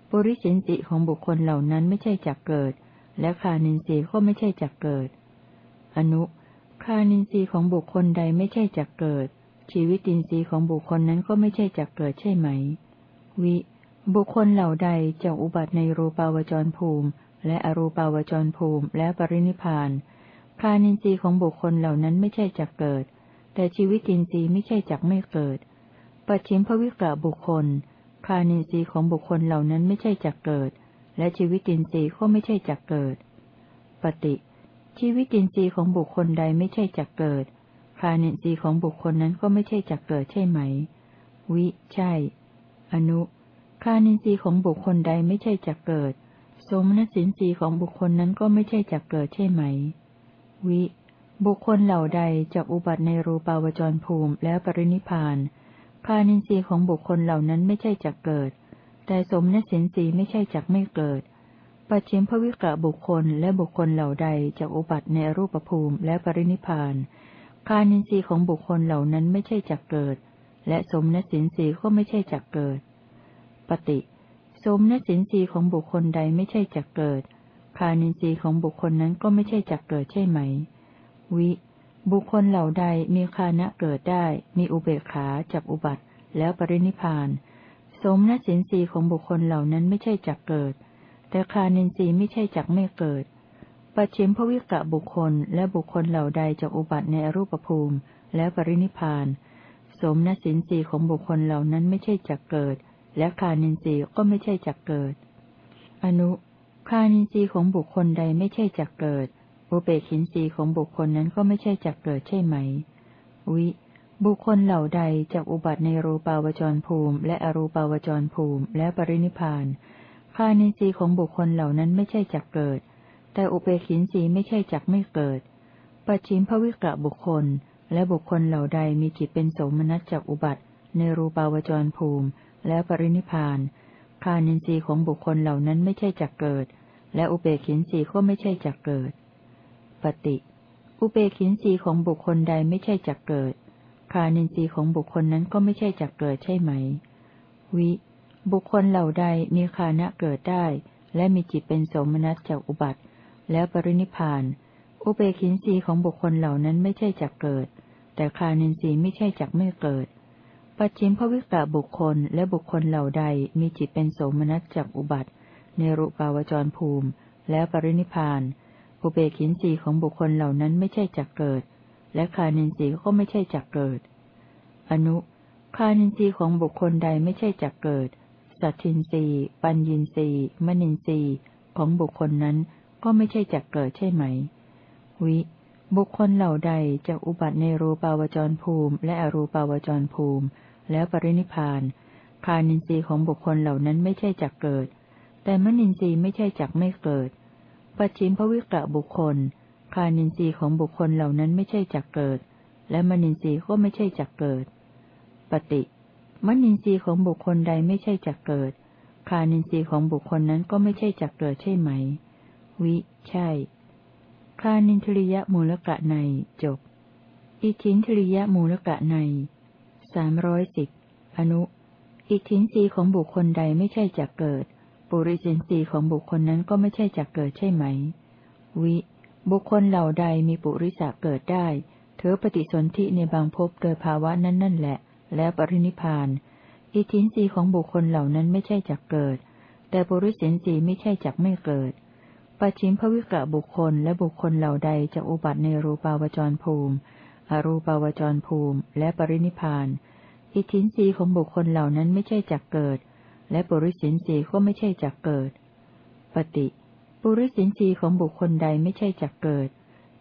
ปุริสินสิของบุคคลเหล่านั้นไม่ใช่จักเกิด และคานินทรีย์ก็ไม่ใช่จักเกิด อนุคานินทรีย์ของบุคคลใดไม่ใช่จักเกิด ชีวิตินทรีย์ของบุคคลนั้นก็ไม่ใช่จักเกิดใช่ไหม วิ บุคคลเหล่าใดจากอุบัติในรูปาวจรภูมิ และอรูปาวจรภูมิและปรินิพานคานินทรีย์ของบุคคลเหล่านั้นไม่ใช่จักเกิด แต่ชีวิตินทรีย์ไม่ใช่จักไม่เกิด ปัจฉิมภวิกะบุคคลคานินทรีย์ของบุคคลเหล่านั้นไม่ใช่จักเกิด และชีวิตินทรีย์ก็ไม่ใช่จักเกิด ปฏิ ชีวิตินทรีย์ของบุคคลใดไม่ใช่จักเกิดคานินทรีย์ของบุคคลนั้นก็ไม่ใช่จักเกิดใช่ไหม วิ ใช่ อนุคานินทรีย์ของบุคคลใดไม่ใช่จักเกิด สมณสินทรีของบุคคลนั้นก็ไม่ใช่จักเกิดใช่ไหม วิ บุคคลเหล่าใดจากอุบัติในรูปาวจรภูมิแล้วปรินิพานคานินทรีย์ของบุคคลเหล่านั้นไม่ใช่จักเกิด แต่สมณสินทรีไม่ใช่จักไม่เกิด ปัจฉิมภวิกะบุคคลและบุคคลเหล่าใดจากอุบัติในรูปภูมิและปรินิพานคานินทรีย์ของบุคคลเหล่านั้นไม่ใช่จักเกิด และสมณสินทรีก็ไม่ใช่จักเกิด ปฏิ สมณสินทรีย์ของบุคคลใดไม่ใช่จักเกิด คานินทรีย์ของบุคคลนั้นก็ไม่ใช่จักเกิดใช่ไหม วิ บุคคลเหล่าใดมีคานะเกิดได้ มีอุเบกขาจักอุบัติ แล้วปรินิพาน สมณสินทรีย์ของบุคคลเหล่านั้นไม่ใช่จักเกิด แต่คานินทรีย์ไม่ใช่จักไม่เกิด ปัจฉิมภวิกะบุคคล และบุคคลเหล่าใดจักอุบัติในอรูปภูมิ แล้วปรินิพาน สมณสินทรีย์ของบุคคลเหล่านั้นไม่ใช่จักเกิด และคานินทรีย์ก็ไม่ใช่จักเกิด อนุ คานินทรีย์ของบุคคลใดไม่ใช่จักเกิด อุเบกินทรีย์ของบุคคลนั้นก็ไม่ใช่จักเกิดใช่ไหม วิ บุคคลเหล่าใดจากอุบัติในรูปาวจรภูมิ และอรูปาวจรภูมิ และปรินิพาน คานินทรีย์ของบุคคลเหล่านั้นไม่ใช่จักเกิด แต่อุเบกินทรีย์ไม่ใช่จักไม่เกิด ปัจฉิมภวิกระบุคคล และบุคคลเหล่าใดมีจิตเป็นโสมนัสจากอุบัติในรูปาวจรภูมิ และปรินิพานคานินทรีย์ของบุคคลเหล่านั้นไม่ใช่จักเกิด และอุเบกินทรีย์ก็ไม่ใช่จักเกิด ปฏิ อุเบกินทรีย์ของบุคคลใดไม่ใช่จักเกิด คานินทรีย์ของบุคคลนั้นก็ไม่ใช่จักเกิดใช่ไหม วิ บุคคลเหล่าใดมีคานะเกิดได้ และมีจิตเป็นโสมนัสจากอุบัติ แล้วปรินิพาน อุเบกินสีของบุคคลเหล่านั้นไม่ใช่จักเกิด แต่คานินทรีย์ไม่ใช่จักไม่เกิด ปัจฉิมภวิกะบุคคลและบุคคลเหล่าใดมีจิตเป็นโสมนัสจากอุบัติ ในรูปาวจรภูมิ แล้วปรินิพานอุเบกินสีของบุคคลเหล่านั้นไม่ใช่จักเกิด และคานินทรีก็ไม่ใช่จักเกิด อนุคานินทรีของบุคคลใดไม่ใช่จักเกิด สัตทินทรีปัญญินทรีมณินทรีของบุคคลนั้นก็ไม่ใช่จักเกิดใช่ไหม วิ บุคคลเหล่าใดจะอุบัติในรูปาวจรภูมิ และอรูปาวจรภูมิ แล้วปรินิพาน คานินทรีย์ของบุคคลเหล่านั้นไม่ใช่จักเกิด แต่มณินทรีย์ไม่ใช่จักไม่เกิด ปัจฉิมภวิกะบุคคล คานินทรีย์ของบุคคลเหล่านั้นไม่ใช่จักเกิด และมณินทรีย์ก็ไม่ใช่จักเกิด ปฏิมนินทรีย์ของบุคคลใดไม่ใช่จักเกิด คานินทรีย์ของบุคคลนั้นก็ไม่ใช่จักเกิดใช่ไหม วิ ใช่ คานินทริยมูลกะในจบ อิทินทริยมูลกะในสามร้อยสิบอนุ อิทินทรีของบุคคลใดไม่ใช่จักเกิด ปุริสินทรีของบุคคลนั้นก็ไม่ใช่จักเกิดใช่ไหม วิ บุคคลเหล่าใดมีปุริสะเกิดได้เธอปฏิสนธิในบางภพโดยภาวะนั้นนั่นแหละ แล้วปรินิพาน อิทินรีของบุคคลเหล่านั้นไม่ใช่จักเกิด แต่ปุริสินรีไม่ใช่จักไม่เกิด ปัจฉิมภวิกะบุคคลและบุคคลเหล่าใดจะอุบัติในรูปาวจรภูมิ อรูปาวจรภูมิ และปรินิพาน อิทินรีของบุคคลเหล่านั้นไม่ใช่จักเกิด และปุริสินรีก็ไม่ใช่จักเกิด ปฏิปุริสินรีของบุคคลใดไม่ใช่จักเกิด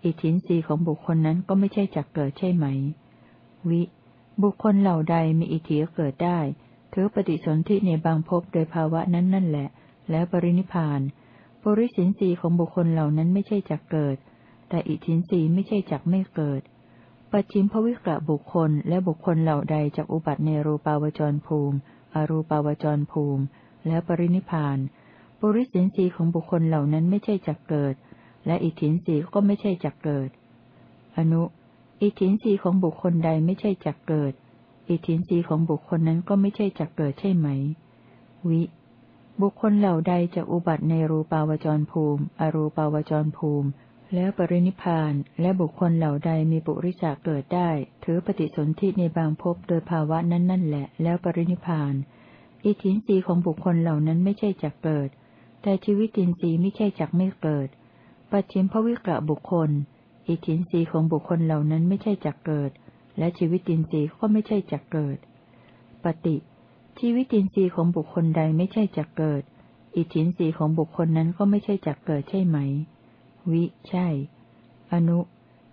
อิทินรีของบุคคลนั้นก็ไม่ใช่จักเกิดใช่ไหม วิ บุคคลเหล่าใดมีอิทธิเกิดได้ ถือปฏิสนธิในบางภพโดยภาวะนั้นนั่นแหละ แล้วปรินิพาน ปุริสินสีของบุคคลเหล่านั้นไม่ใช่จักเกิด แต่อิทินสีไม่ใช่จักไม่เกิด ปัจฉิมภวิกะบุคคลและบุคคลเหล่าใดจักอุบัติในรูปาวจรภูมิ อรูปาวจรภูมิ แล้วปรินิพาน ปุริสินสีของบุคคลเหล่านั้นไม่ใช่จักเกิด และอิทินสีก็ไม่ใช่จักเกิด อนุ อิทินรีของบุคคลใดไม่ใช่จักเกิด อิทินรีของบุคคลนั้นก็ไม่ใช่จักเกิดใช่ไหม วิ บุคคลเหล่าใดจะอุบัติในรูปาวจรภูมิ อรูปาวจรภูมิ แล้วปรินิพาน และบุคคลเหล่าใดมีปุริสาเกิดได้ ถือปฏิสนธิในบางภพโดยภาวะนั้นนั่นแหละ แล้วปรินิพาน อิทธินรีของบุคคลเหล่านั้นไม่ใช่จักเกิด แต่ชีวิตินทรีไม่ใช่จักไม่เกิด ปัจฉิมภวิกะบุคคล อิทธินรีของบุคคลเหล่านั้นไม่ใช่จักเกิด และชีวิตินทรีก็ไม่ใช่จักเกิด ปฏิ ชีวิตินทรีย์ของบุคคลใดไม่ใช่จักเกิด อิทธินทรีของบุคคลนั้นก็ไม่ใช่จักเกิดใช่ไหม วิ ใช่ อนุ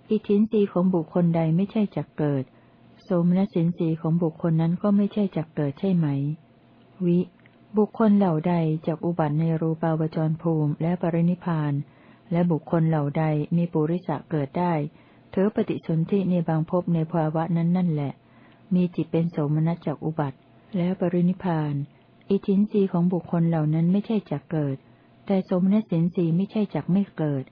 อิทธินทรีของบุคคลใดไม่ใช่จักเกิด โสมนัสินทรีของบุคคลนั้นก็ไม่ใช่จักเกิดใช่ไหม วิ บุคคลเหล่าใดจักอุบัติในรูปาวจรภูมิและปรินิพาน และบุคคลเหล่าใดมีปุริสะเกิดได้เธอปฏิสนธิในบางภพในภาวะนั้นนั่นแหละ มีจิตเป็นโสมนัสจากอุบัติ แล้วปรินิพาน อิทินรีของบุคคลเหล่านั้นไม่ใช่จักเกิด แต่สมนัสสินรีไม่ใช่จักไม่เกิด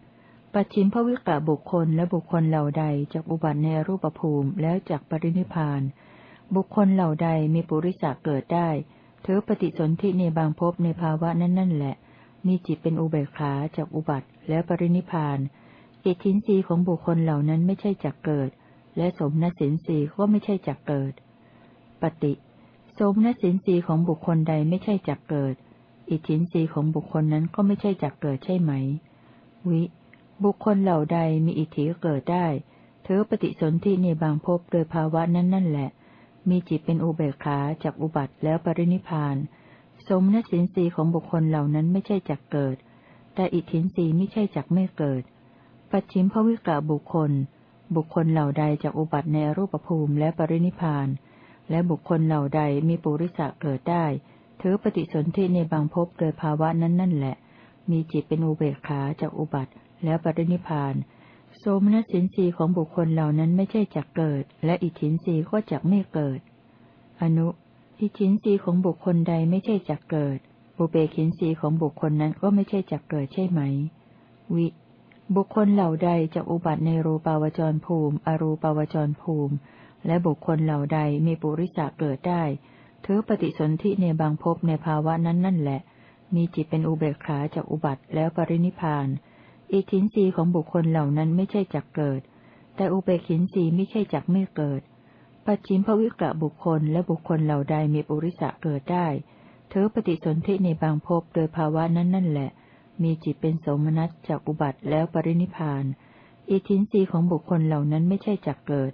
ปัจฉิมภวิกะบุคคลและบุคคลเหล่าใดจากอุบัติในรูปภูมิแล้วจากปรินิพาน บุคคลเหล่าใดมีปุริสะเกิดได้ เธอปฏิสนธิในบางภพในภาวะนั้นนั่นแหละ มีจิตเป็นอุเบกขาจากอุบัติและปรินิพาน อิทินรีของบุคคลเหล่านั้นไม่ใช่จักเกิด และสมณสินรีก็ไม่ใช่จักเกิด ปฏิ สมณสินรีของบุคคลใดไม่ใช่จักเกิด อิทธินรีของบุคคลนั้นก็ไม่ใช่จักเกิดใช่ไหม วิ บุคคลเหล่าใดมีอิทธิเกิดได้เธอปฏิสนธิในบางภพโดยภาวะนั้นนั่นแหละ มีจิตเป็นอุเบกขาจากอุบัติแล้วปรินิพาน สมณสินสีของบุคคลเหล่านั้นไม่ใช่จักเกิด แต่อิทธินสีไม่ใช่จักไม่เกิด ปัจฉิมภวิกะบุคคล บุคคลเหล่าใดจากอุบัติในรูปภูมิและปรินิพาน และบุคคลเหล่าใดมีปุริสะเกิดได้ ถือปฏิสนธิในบางภพโดยภาวะนั้นนั่นแหละ มีจิตเป็นอุเบกขาจากอุบัติ แล้วปรินิพานโสมนัสินสีของบุคคลเหล่านั้นไม่ใช่จักเกิด และอิทินสีก็จักไม่เกิด อนุ อิทินรีของบุคคลใดไม่ใช่จักเกิดบุเบกินรีของบุคคลนั้นก็ไม่ใช่จักเกิดใช่ไหม วิ บุคคลเหล่าใดจะอุบัติในรูปาวจรภูมิ อรูปาวจรภูมิ และบุคคลเหล่าใดมีปุริสะเกิดได้เธอปฏิสนธิในบางภพในภาวะนั้นนั่นแหละ มีจิตเป็นอุเบกขาจากอุบัติแล้วปรินิพาน อิทินรีของบุคคลเหล่านั้นไม่ใช่จักเกิด แต่อุเบกินรีไม่ใช่จักไม่เกิด ปัจฉิมภวิกระบุคคลและบุคคลเหล่าใดมีปุริสะเกิดได้เธอปฏิสนธิในบางภพโดยภาวะนั้นนั่นแหละ มีจิตเป็นโสมนัสจากอุบัติแล้วปรินิพาน อิทินรีของบุคคลเหล่านั้นไม่ใช่จักเกิด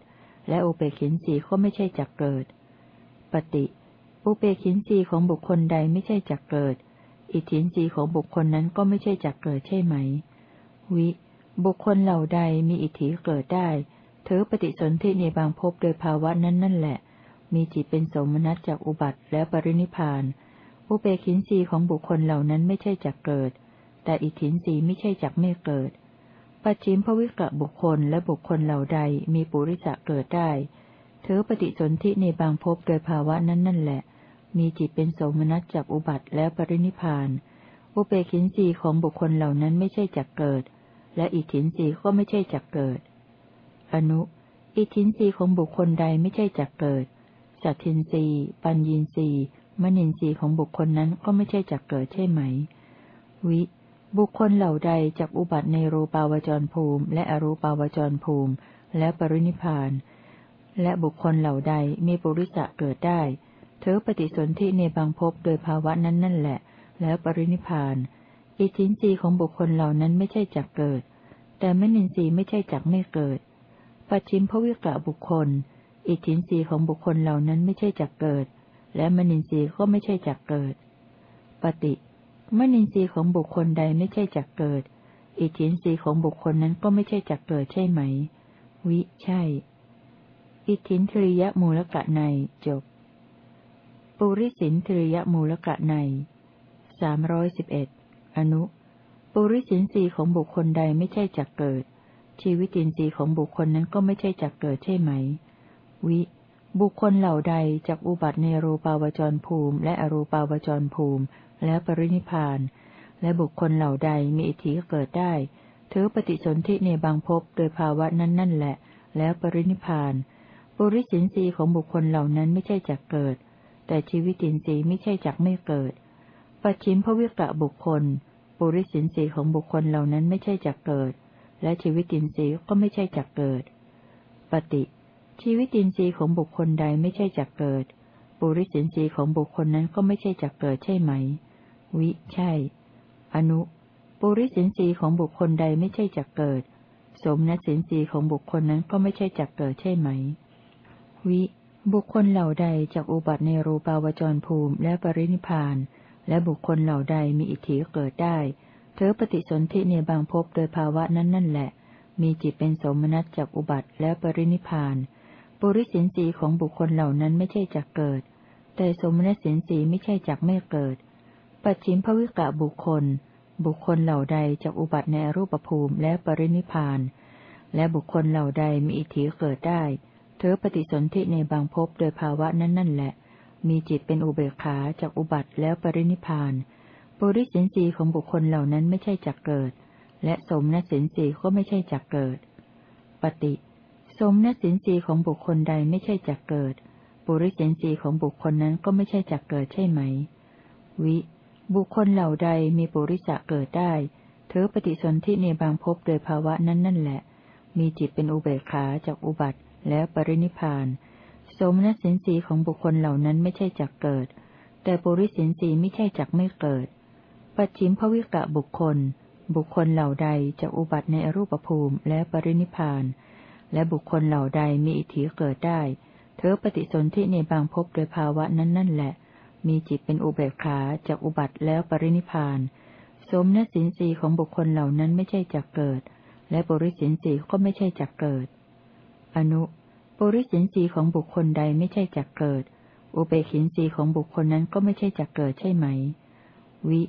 และอุเบกินรีก็ไม่ใช่จักเกิด ปฏิ อุเบกินรีของบุคคลใดไม่ใช่จักเกิด อิทธินรีของบุคคลนั้นก็ไม่ใช่จักเกิดใช่ไหม วิ บุคคลเหล่าใดมีอิทธิเกิดได้เธอปฏิสนธิในบางภพโดยภาวะนั้นนั่นแหละ มีจิตเป็นสมนัตจากอุบัติแล้วปรินิพาน อุเบกินรีของบุคคลเหล่านั้นไม่ใช่จักเกิด แต่อิทธินรีไม่ใช่จักไม่เกิด ปัจฉิมภวิกะบุคคลและบุคคลเหล่าใดมีปุริสะเกิดได้เธอปฏิสนธิในบางภพโดยภาวะนั้นนั่นแหละ มีจิตเป็นโสมนัสจากอุบัติแล้วปรินิพาน อุเบกินสีของบุคคลเหล่านั้นไม่ใช่จักเกิด และอิทินสีก็ไม่ใช่จักเกิด อนุ อิทินสีของบุคคลใดไม่ใช่จักเกิด สัตทินสีปัญญินสีมณินสีของบุคคลนั้นก็ไม่ใช่จักเกิดใช่ไหม วิ บุคคลเหล่าใดจักอุบัติในรูปาวจรภูมิ และอรูปาวจรภูมิ และปรินิพาน และบุคคลเหล่าใดมีปุริสะเกิดได้เธอปฏิสนธิในบางภพโดยภาวะนั้นนั่นแหละ แล้วปรินิพาน อิทินรีของบุคคลเหล่านั้นไม่ใช่จักเกิด แต่มนินทรีย์ไม่ใช่จักไม่เกิด ปัจฉิมภวิกะบุคคล อิทินรีของบุคคลเหล่านั้นไม่ใช่จักเกิด และมนินทรีย์ก็ไม่ใช่จักเกิด ปฏิ มนินทรีย์ของบุคคลใดไม่ใช่จักเกิด อิทธินรีของบุคคลนั้นก็ไม่ใช่จักเกิดใช่ไหม วิ ใช่ อิทธินทริยมูลกะในจบ ปุริสินทริยมูลกะในสามร้อยสิบเอ็ดอนุ ปุริสินสีของบุคคลใดไม่ใช่จักเกิด ชีวิตินทรีย์ของบุคคลนั้นก็ไม่ใช่จักเกิดใช่ไหม วิ บุคคลเหล่าใดจักอุบัติในรูปาวจรภูมิ และอรูปาวจรภูมิ และปรินิพาน และบุคคลเหล่าใดมีอิทธิเกิดได้เธอปฏิสนธิในบางภพโดยภาวะนั้นนั่นแหละ แล้วปรินิพานปุริสินสีของบุคคลเหล่านั้นไม่ใช่จักเกิด แต่ชีวิตินทรีไม่ใช่จักไม่เกิด ปัจฉิมภวิกะบุคคล ปุริสินทรีของบุคคลเหล่านั้นไม่ใช่จักเกิด และชีวิตินทรีก็ไม่ใช่จักเกิด ปฏิ ชีวิตินทรีย์ของบุคคลใดไม่ใช่จักเกิด ปุริสินทรีย์ของบุคคลนั้นก็ไม่ใช่จักเกิดใช่ไหม วิ ใช่ อนุ ปุริสินทรีย์ของบุคคลใดไม่ใช่จักเกิด สมณสินทรีย์ของบุคคลนั้นก็ไม่ใช่จักเกิดใช่ไหม วิ บุคคลเหล่าใดจากอุบัติในรูปาวจรภูมิและปรินิพาน และบุคคลเหล่าใดมีอิทธิเกิดได้เธอปฏิสนธิในบางภพโดยภาวะนั้นนั่นแหละ มีจิตเป็นสมนัตจากอุบัติและปรินิพาน ปุริสินสีของบุคคลเหล่านั้นไม่ใช่จักเกิด แต่สมนัตสินสีไม่ใช่จักไม่เกิด ปัจฉิมภวิกะบุคคล บุคคลเหล่าใดจากอุบัติในรูปภูมิและปรินิพาน และบุคคลเหล่าใดมีอิทธิเกิดได้เธอปฏิสนธิในบางภพโดยภาวะนั้นนั่นแหละ มีจิตเป็นอุเบกขาจากอุบัติแล้วปรินิพานปุริสินสีของบุคคลเหล่านั้นไม่ใช่จักเกิด และสมณสินสีก็ไม่ใช่จักเกิด ปฏิ สมณสินสีของบุคคลใดไม่ใช่จักเกิด ปุริสินสีของบุคคลนั้นก็ไม่ใช่จักเกิดใช่ไหม วิ บุคคลเหล่าใดมีปุริสะเกิดได้ เธอปฏิสนธิในบางภพโดยภาวะนั้นนั่นแหละ มีจิตเป็นอุเบกขาจากอุบัติแล้วปรินิพานสมณสินสีของบุคคลเหล่านั้นไม่ใช่จักเกิด แต่ปุริสินสีไม่ใช่จักไม่เกิด ปัจฉิมภวิกะบุคคล บุคคลเหล่าใดจะอุบัติในอรูปภูมิและปรินิพาน และบุคคลเหล่าใดมีอิทธิเกิดได้ เธอปฏิสนธิในบางภพโดยภาวะนั้นนั่นแหละ มีจิตเป็นอุเบกขาจากอุบัติแล้วปรินิพาน สมณสินสีของบุคคลเหล่านั้นไม่ใช่จักเกิด และปุริสินสีก็ไม่ใช่จักเกิด อนุปุริสินสีของบุคคลใดไม่ใช่จักเกิด อุเบกินสีของบุคคลนั้นก็ไม่ใช่จักเกิดใช่ไหม วิ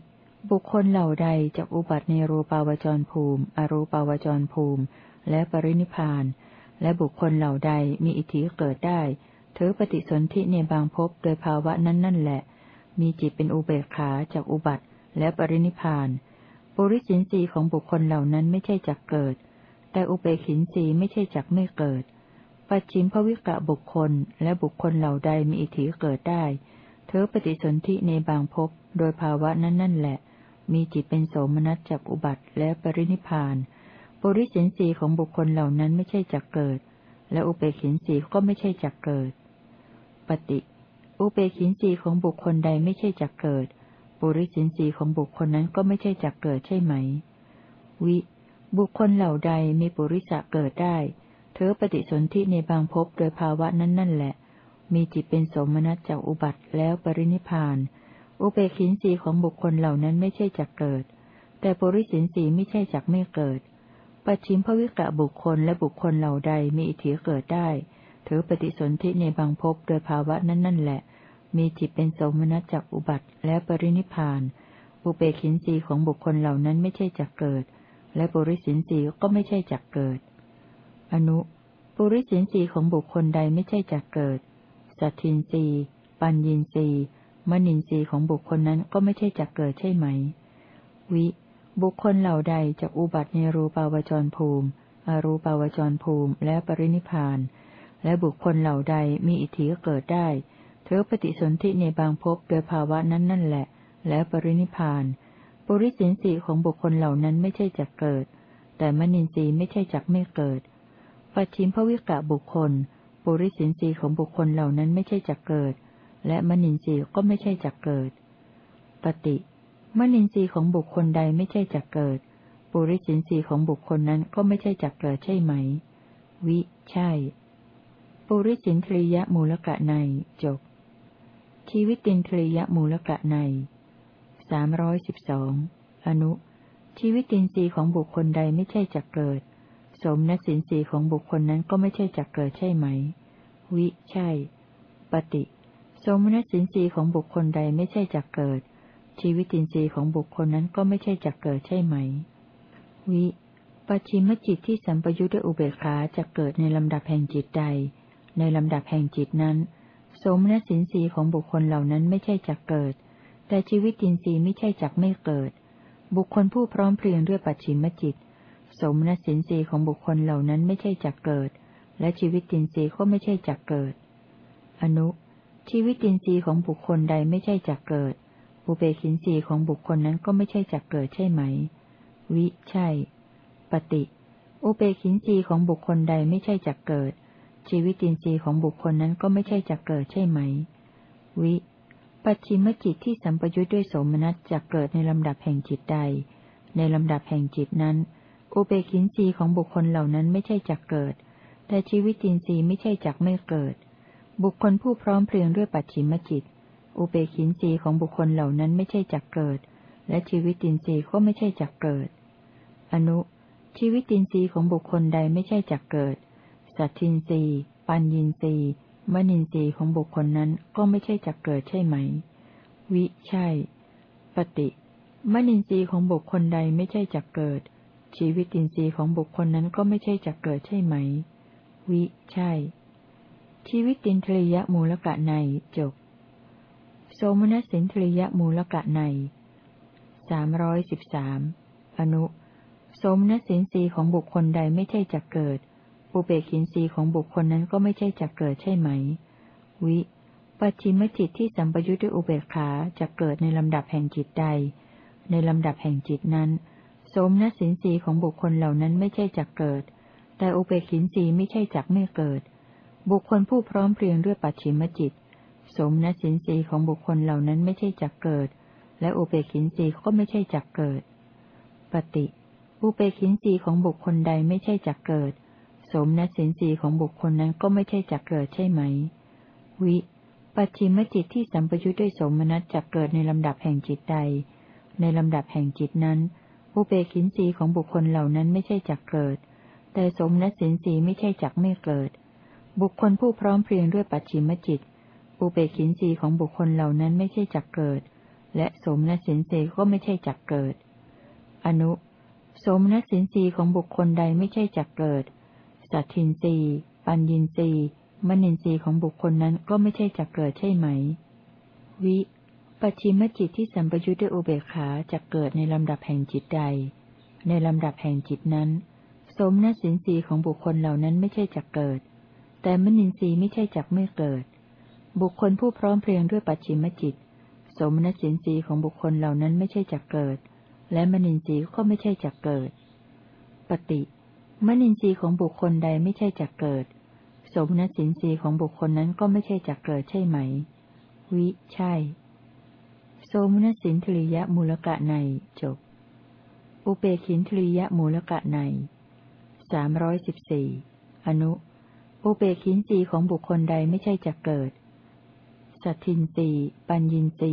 บุคคลเหล่าใดจากอุบัติในรูปาวจรภูมิ อรูปาวจรภูมิ และปรินิพาน และบุคคลเหล่าใดมีอิทธิเกิดได้เธอปฏิสนธิในบางภพโดยภาวะนั้นนั่นแหละ มีจิตเป็นอุเบกขาจากอุบัติและปรินิพาน ปุริสินสีของบุคคลเหล่านั้นไม่ใช่จักเกิด แต่อุเบกินสีไม่ใช่จักไม่เกิด ปัจฉิมภวิกะบุคคลและบุคคลเหล่าใดมีอิทธิเกิดได้ เธอปฏิสนธิในบางภพโดยภาวะนั้นนั่นแหละ มีจิตเป็นโสมนัสจากอุบัติและปรินิพาน ปุริสินสีของบุคคลเหล่านั้นไม่ใช่จักเกิด และอุเบกินสีก็ไม่ใช่จักเกิด ปฏิ อุเบกินสีของบุคคลใดไม่ใช่จักเกิด ปุริสินสีของบุคคลนั้นก็ไม่ใช่จักเกิดใช่ไหม วิ บุคคลเหล่าใดมีปุริสะเกิดได้ เธอปฏิสนธิในบางภพโดยภาวะนั้นนั่นแหละ มีจิตเป็นสมนัตจากอุบัติแล้วปรินิพานอุเบกินสีของบุคคลเหล่านั้นไม่ใช่จักเกิด แต่ปุริสินสีไม่ใช่จักไม่เกิด ปัจฉิมภวิกะบุคคลและบุคคลเหล่าใดมีอิทธิเกิดได้ ถือปฏิสนธิในบางภพโดยภาวะนั้นนั่นแหละ มีจิตเป็นสมณะจากอุบัติและปรินิพาน อุเบกินสีของบุคคลเหล่านั้นไม่ใช่จักเกิด และปุริสินสีก็ไม่ใช่จักเกิด อนุปุริสินสีของบุคคลใดไม่ใช่จักเกิด สัตทินสีปัญญินสีมณินสีของบุคคลนั้นก็ไม่ใช่จักเกิดใช่ไหม วิ บุคคลเหล่าใดจะอุบัติในรูปาวจรภูมิ อรูปาวจรภูมิและปรินิพาน และบุคคลเหล่าใดมีอิทธิเกิดได้ เธอปฏิสนธิในบางภพโดยภาวะนั้นนั่นแหละ และปรินิพาน ปุริสินสีของบุคคลเหล่านั้นไม่ใช่จักเกิด แต่มนินทรีย์ไม่ใช่จักไม่เกิด ปัจฉิมภวิกะบุคคล ปุริสินสีของบุคคลเหล่านั้นไม่ใช่จักเกิด และมนินทรีย์ก็ไม่ใช่จักเกิด ปฏิ มนินทรีย์ของบุคคลใดไม่ใช่จักเกิด ปุริสินทรีย์ของบุคคลนั้นก็ไม่ใช่จักเกิดใช่ไหม วิ ใช่ ปุริสินทรียมูลกะในจบ ชีวิตินทรียมูลกะในสามร้อยสิบสองอนุ ชีวิตินทรีย์ของบุคคลใดไม่ใช่จักเกิด สมนสินทรีย์ของบุคคลนั้นก็ไม่ใช่จักเกิดใช่ไหม วิ ใช่ ปฏิ สมนสินทรีย์ของบุคคลใดไม่ใช่จักเกิด ชีวิตินทรีย์ของบุคคลนั้นก็ไม่ใช่จักเกิดใช่ไหม วิปัจฉิมจิตที่สัมปยุทธ์ด้วยอุเบกขาจะเกิดในลำดับแห่งจิตใด ในลำดับแห่งจิตนั้น สมณสินทรีย์ของบุคคลเหล่านั้นไม่ใช่จักเกิด แต่ชีวิตินทรีย์ไม่ใช่จักไม่เกิด บุคคลผู้พร้อมเพรียงด้วยปัจฉิมจิต สมณสินทรีย์ของบุคคลเหล่านั้นไม่ใช่จักเกิด และชีวิตินทรีย์ก็ไม่ใช่จักเกิด อนุ ชีวิตินทรีย์ของบุคคลใดไม่ใช่จักเกิด อุเบกินสีของบุคคลนั้นก็ไม่ใช่จักเกิดใช่ไหม วิ ใช่ ปฏิ อุเบกินสีของบุคคลใดไม่ใช่จักเกิด ชีวิตินทรีย์ของบุคคลนั้นก็ไม่ใช่จักเกิดใช่ไหม วิ ปัจฉิมจิตที่สัมปยุทธ์ด้วยโสมนัสจักเกิดในลำดับแห่งจิตใด ในลำดับแห่งจิตนั้น อุเบกินสีของบุคคลเหล่านั้นไม่ใช่จักเกิด แต่ชีวิตินทรีย์ไม่ใช่จักไม่เกิด บุคคลผู้พร้อมเพรียงด้วยปัจฉิมจิต อุเบกินรีของบุคคลเหล่านั้นไม่ใช่จักเกิด และชีวิตินทรีย์ก็ไม่ใช่จักเกิด อนุ ชีวิตินทรีย์ของบุคคลใดไม่ใช่จักเกิด สัตทินทรีย์ ปัญญินทรีย์มณินทรีย์ของบุคคลนั้นก็ไม่ใช่จักเกิดใช่ไหม วิใช่ ปฏิมณินทรีย์ของบุคคลใดไม่ใช่จักเกิด ชีวิตินทรีย์ของบุคคลนั้นก็ไม่ใช่จักเกิดใช่ไหม วิใช่ ชีวิตินทรียมูลกะในจบ โสมนัสินทริยมูลกะในสามร้อยสิบสามอนุ โสมนัสินสีของบุคคลใดไม่ใช่จักเกิด อุเบกินสีของบุคคลนั้นก็ไม่ใช่จักเกิดใช่ไหม วิปัจฉิมจิตที่สัมปยุทธ์ด้วยอุเบกขาจะเกิดในลำดับแห่งจิตใด ในลำดับแห่งจิตนั้น โสมนัสินสีของบุคคลเหล่านั้นไม่ใช่จักเกิด แต่อุเบกินสีไม่ใช่จักไม่เกิด บุคคลผู้พร้อมเพรียงด้วยปัจฉิมจิต สมณสินสีของบุคคลเหล่านั้นไม่ใช่จักเกิด และอุเบกินสีก็ไม่ใช่จักเกิด ปฏิ อุเบกินสีของบุคคลใดไม่ใช่จักเกิด สมณสินสีของบุคคลนั้นก็ไม่ใช่จักเกิดใช่ไหม วิปัจฉิมจิตที่สัมปยุทธ์ด้วยสมณัจักเกิดในลำดับแห่งจิตใด ในลำดับแห่งจิตนั้น อุเบกินสีของบุคคลเหล่านั้นไม่ใช่จักเกิด แต่สมณสินสีไม่ใช่จักไม่เกิด บุคคลผู้พร้อมเพรียงด้วยปัจฉิมจิต อุเบกินสีของบุคคลเหล่านั้นไม่ใช่จักเกิด และสมณสินสีก็ไม่ใช่จักเกิด อนุ สมณสินสีของบุคคลใดไม่ใช่จักเกิด สัตทินสีปัญญินสีมณินสีของบุคคลนั้นก็ไม่ใช่จักเกิดใช่ไหม วิ ปัจฉิมจิตที่สัมปยุทธ์ด้วยอุเบกขาจะเกิดในลำดับแห่งจิตใด ในลำดับแห่งจิตนั้น สมณสินสีของบุคคลเหล่านั้นไม่ใช่จักเกิด แต่มณินทรีย์ไม่ใช่จักไม่เกิด บุคคลผู้พร้อมเพรียงด้วยปัจฉิมจิต สมณสินสีของบุคคลเหล่านั้นไม่ใช่จักเกิด และมนินทรีย์ก็ไม่ใช่จักเกิด ปฏิมนินทรีย์ของบุคคลใดไม่ใช่จักเกิด สมณสินสีของบุคคลนั้นก็ไม่ใช่จักเกิดใช่ไหม วิใช่ โสมนสินทริยมูลกะในจบ อุเปขินทริยมูลกะในสามร้อยสิบสี่อนุ อุเปขินสีของบุคคลใดไม่ใช่จักเกิด สัตทินสีปัญญินสี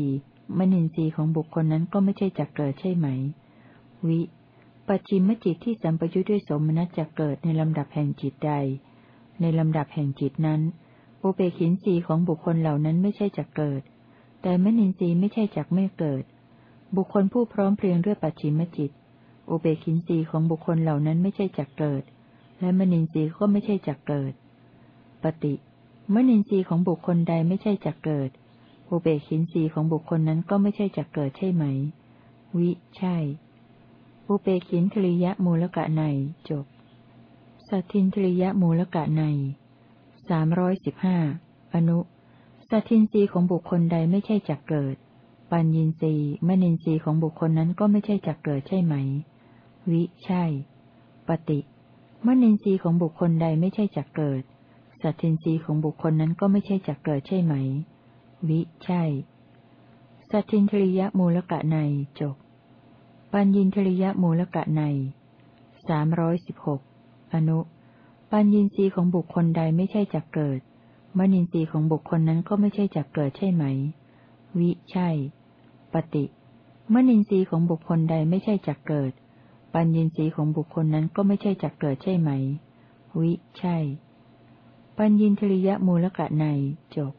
มนินทรีย์ของบุคคลนั้นก็ไม่ใช่จักเกิดใช่ไหม วิ ปัจจิมจิตที่สัมปยุทธ์ด้วยสมนัตจักเกิดในลำดับแห่งจิตใด ในลำดับแห่งจิตนั้น อุเบกินสีของบุคคลเหล่านั้นไม่ใช่จักเกิด แต่มนินทรีย์ไม่ใช่จักไม่เกิด บุคคลผู้พร้อมเพรียงด้วยปัจฉิมจิต อุเบกินสีของบุคคลเหล่านั้นไม่ใช่จักเกิด และมนินทรีย์ก็ไม่ใช่จักเกิด ปฏิ มนินทรีย์ของบุคคลใดไม่ใช่จักเกิด อุเบกินสีของบุคคลนั้นก็ไม่ใช่จักเกิดใช่ไหม วิ ใช่ อุเบกินทริยมูลกะในจบ สัตทินทริยมูลกะในสามร้อยสิบห้าอนุ สัตทินรีของบุคคลใดไม่ใช่จักเกิด ปัญญินรีมนินทรีย์ของบุคคลนั้นก็ไม่ใช่จักเกิดใช่ไหม วิ ใช่ ปฏิมนินทรีย์ของบุคคลใดไม่ใช่จักเกิด สัตทินรีของบุคคลนั้นก็ไม่ใช่จักเกิดใช่ไหม วิ ใช่ สัตทินทริยมูลกะในจบ ปัญญินทริยมูลกะในสามร้อยสิบหกอนุ ปัญญินทรีย์ของบุคคลใดไม่ใช่จักเกิด มนินทรีย์ของบุคคลนั้นก็ไม่ใช่จักเกิดใช่ไหม วิ ใช่ ปฏิ มนินทรีย์ของบุคคลใดไม่ใช่จักเกิด ปัญญินทรีย์ของบุคคลนั้นก็ไม่ใช่จักเกิดใช่ไหม วิ ใช่ ปัญญินทริยมูลกะในจบ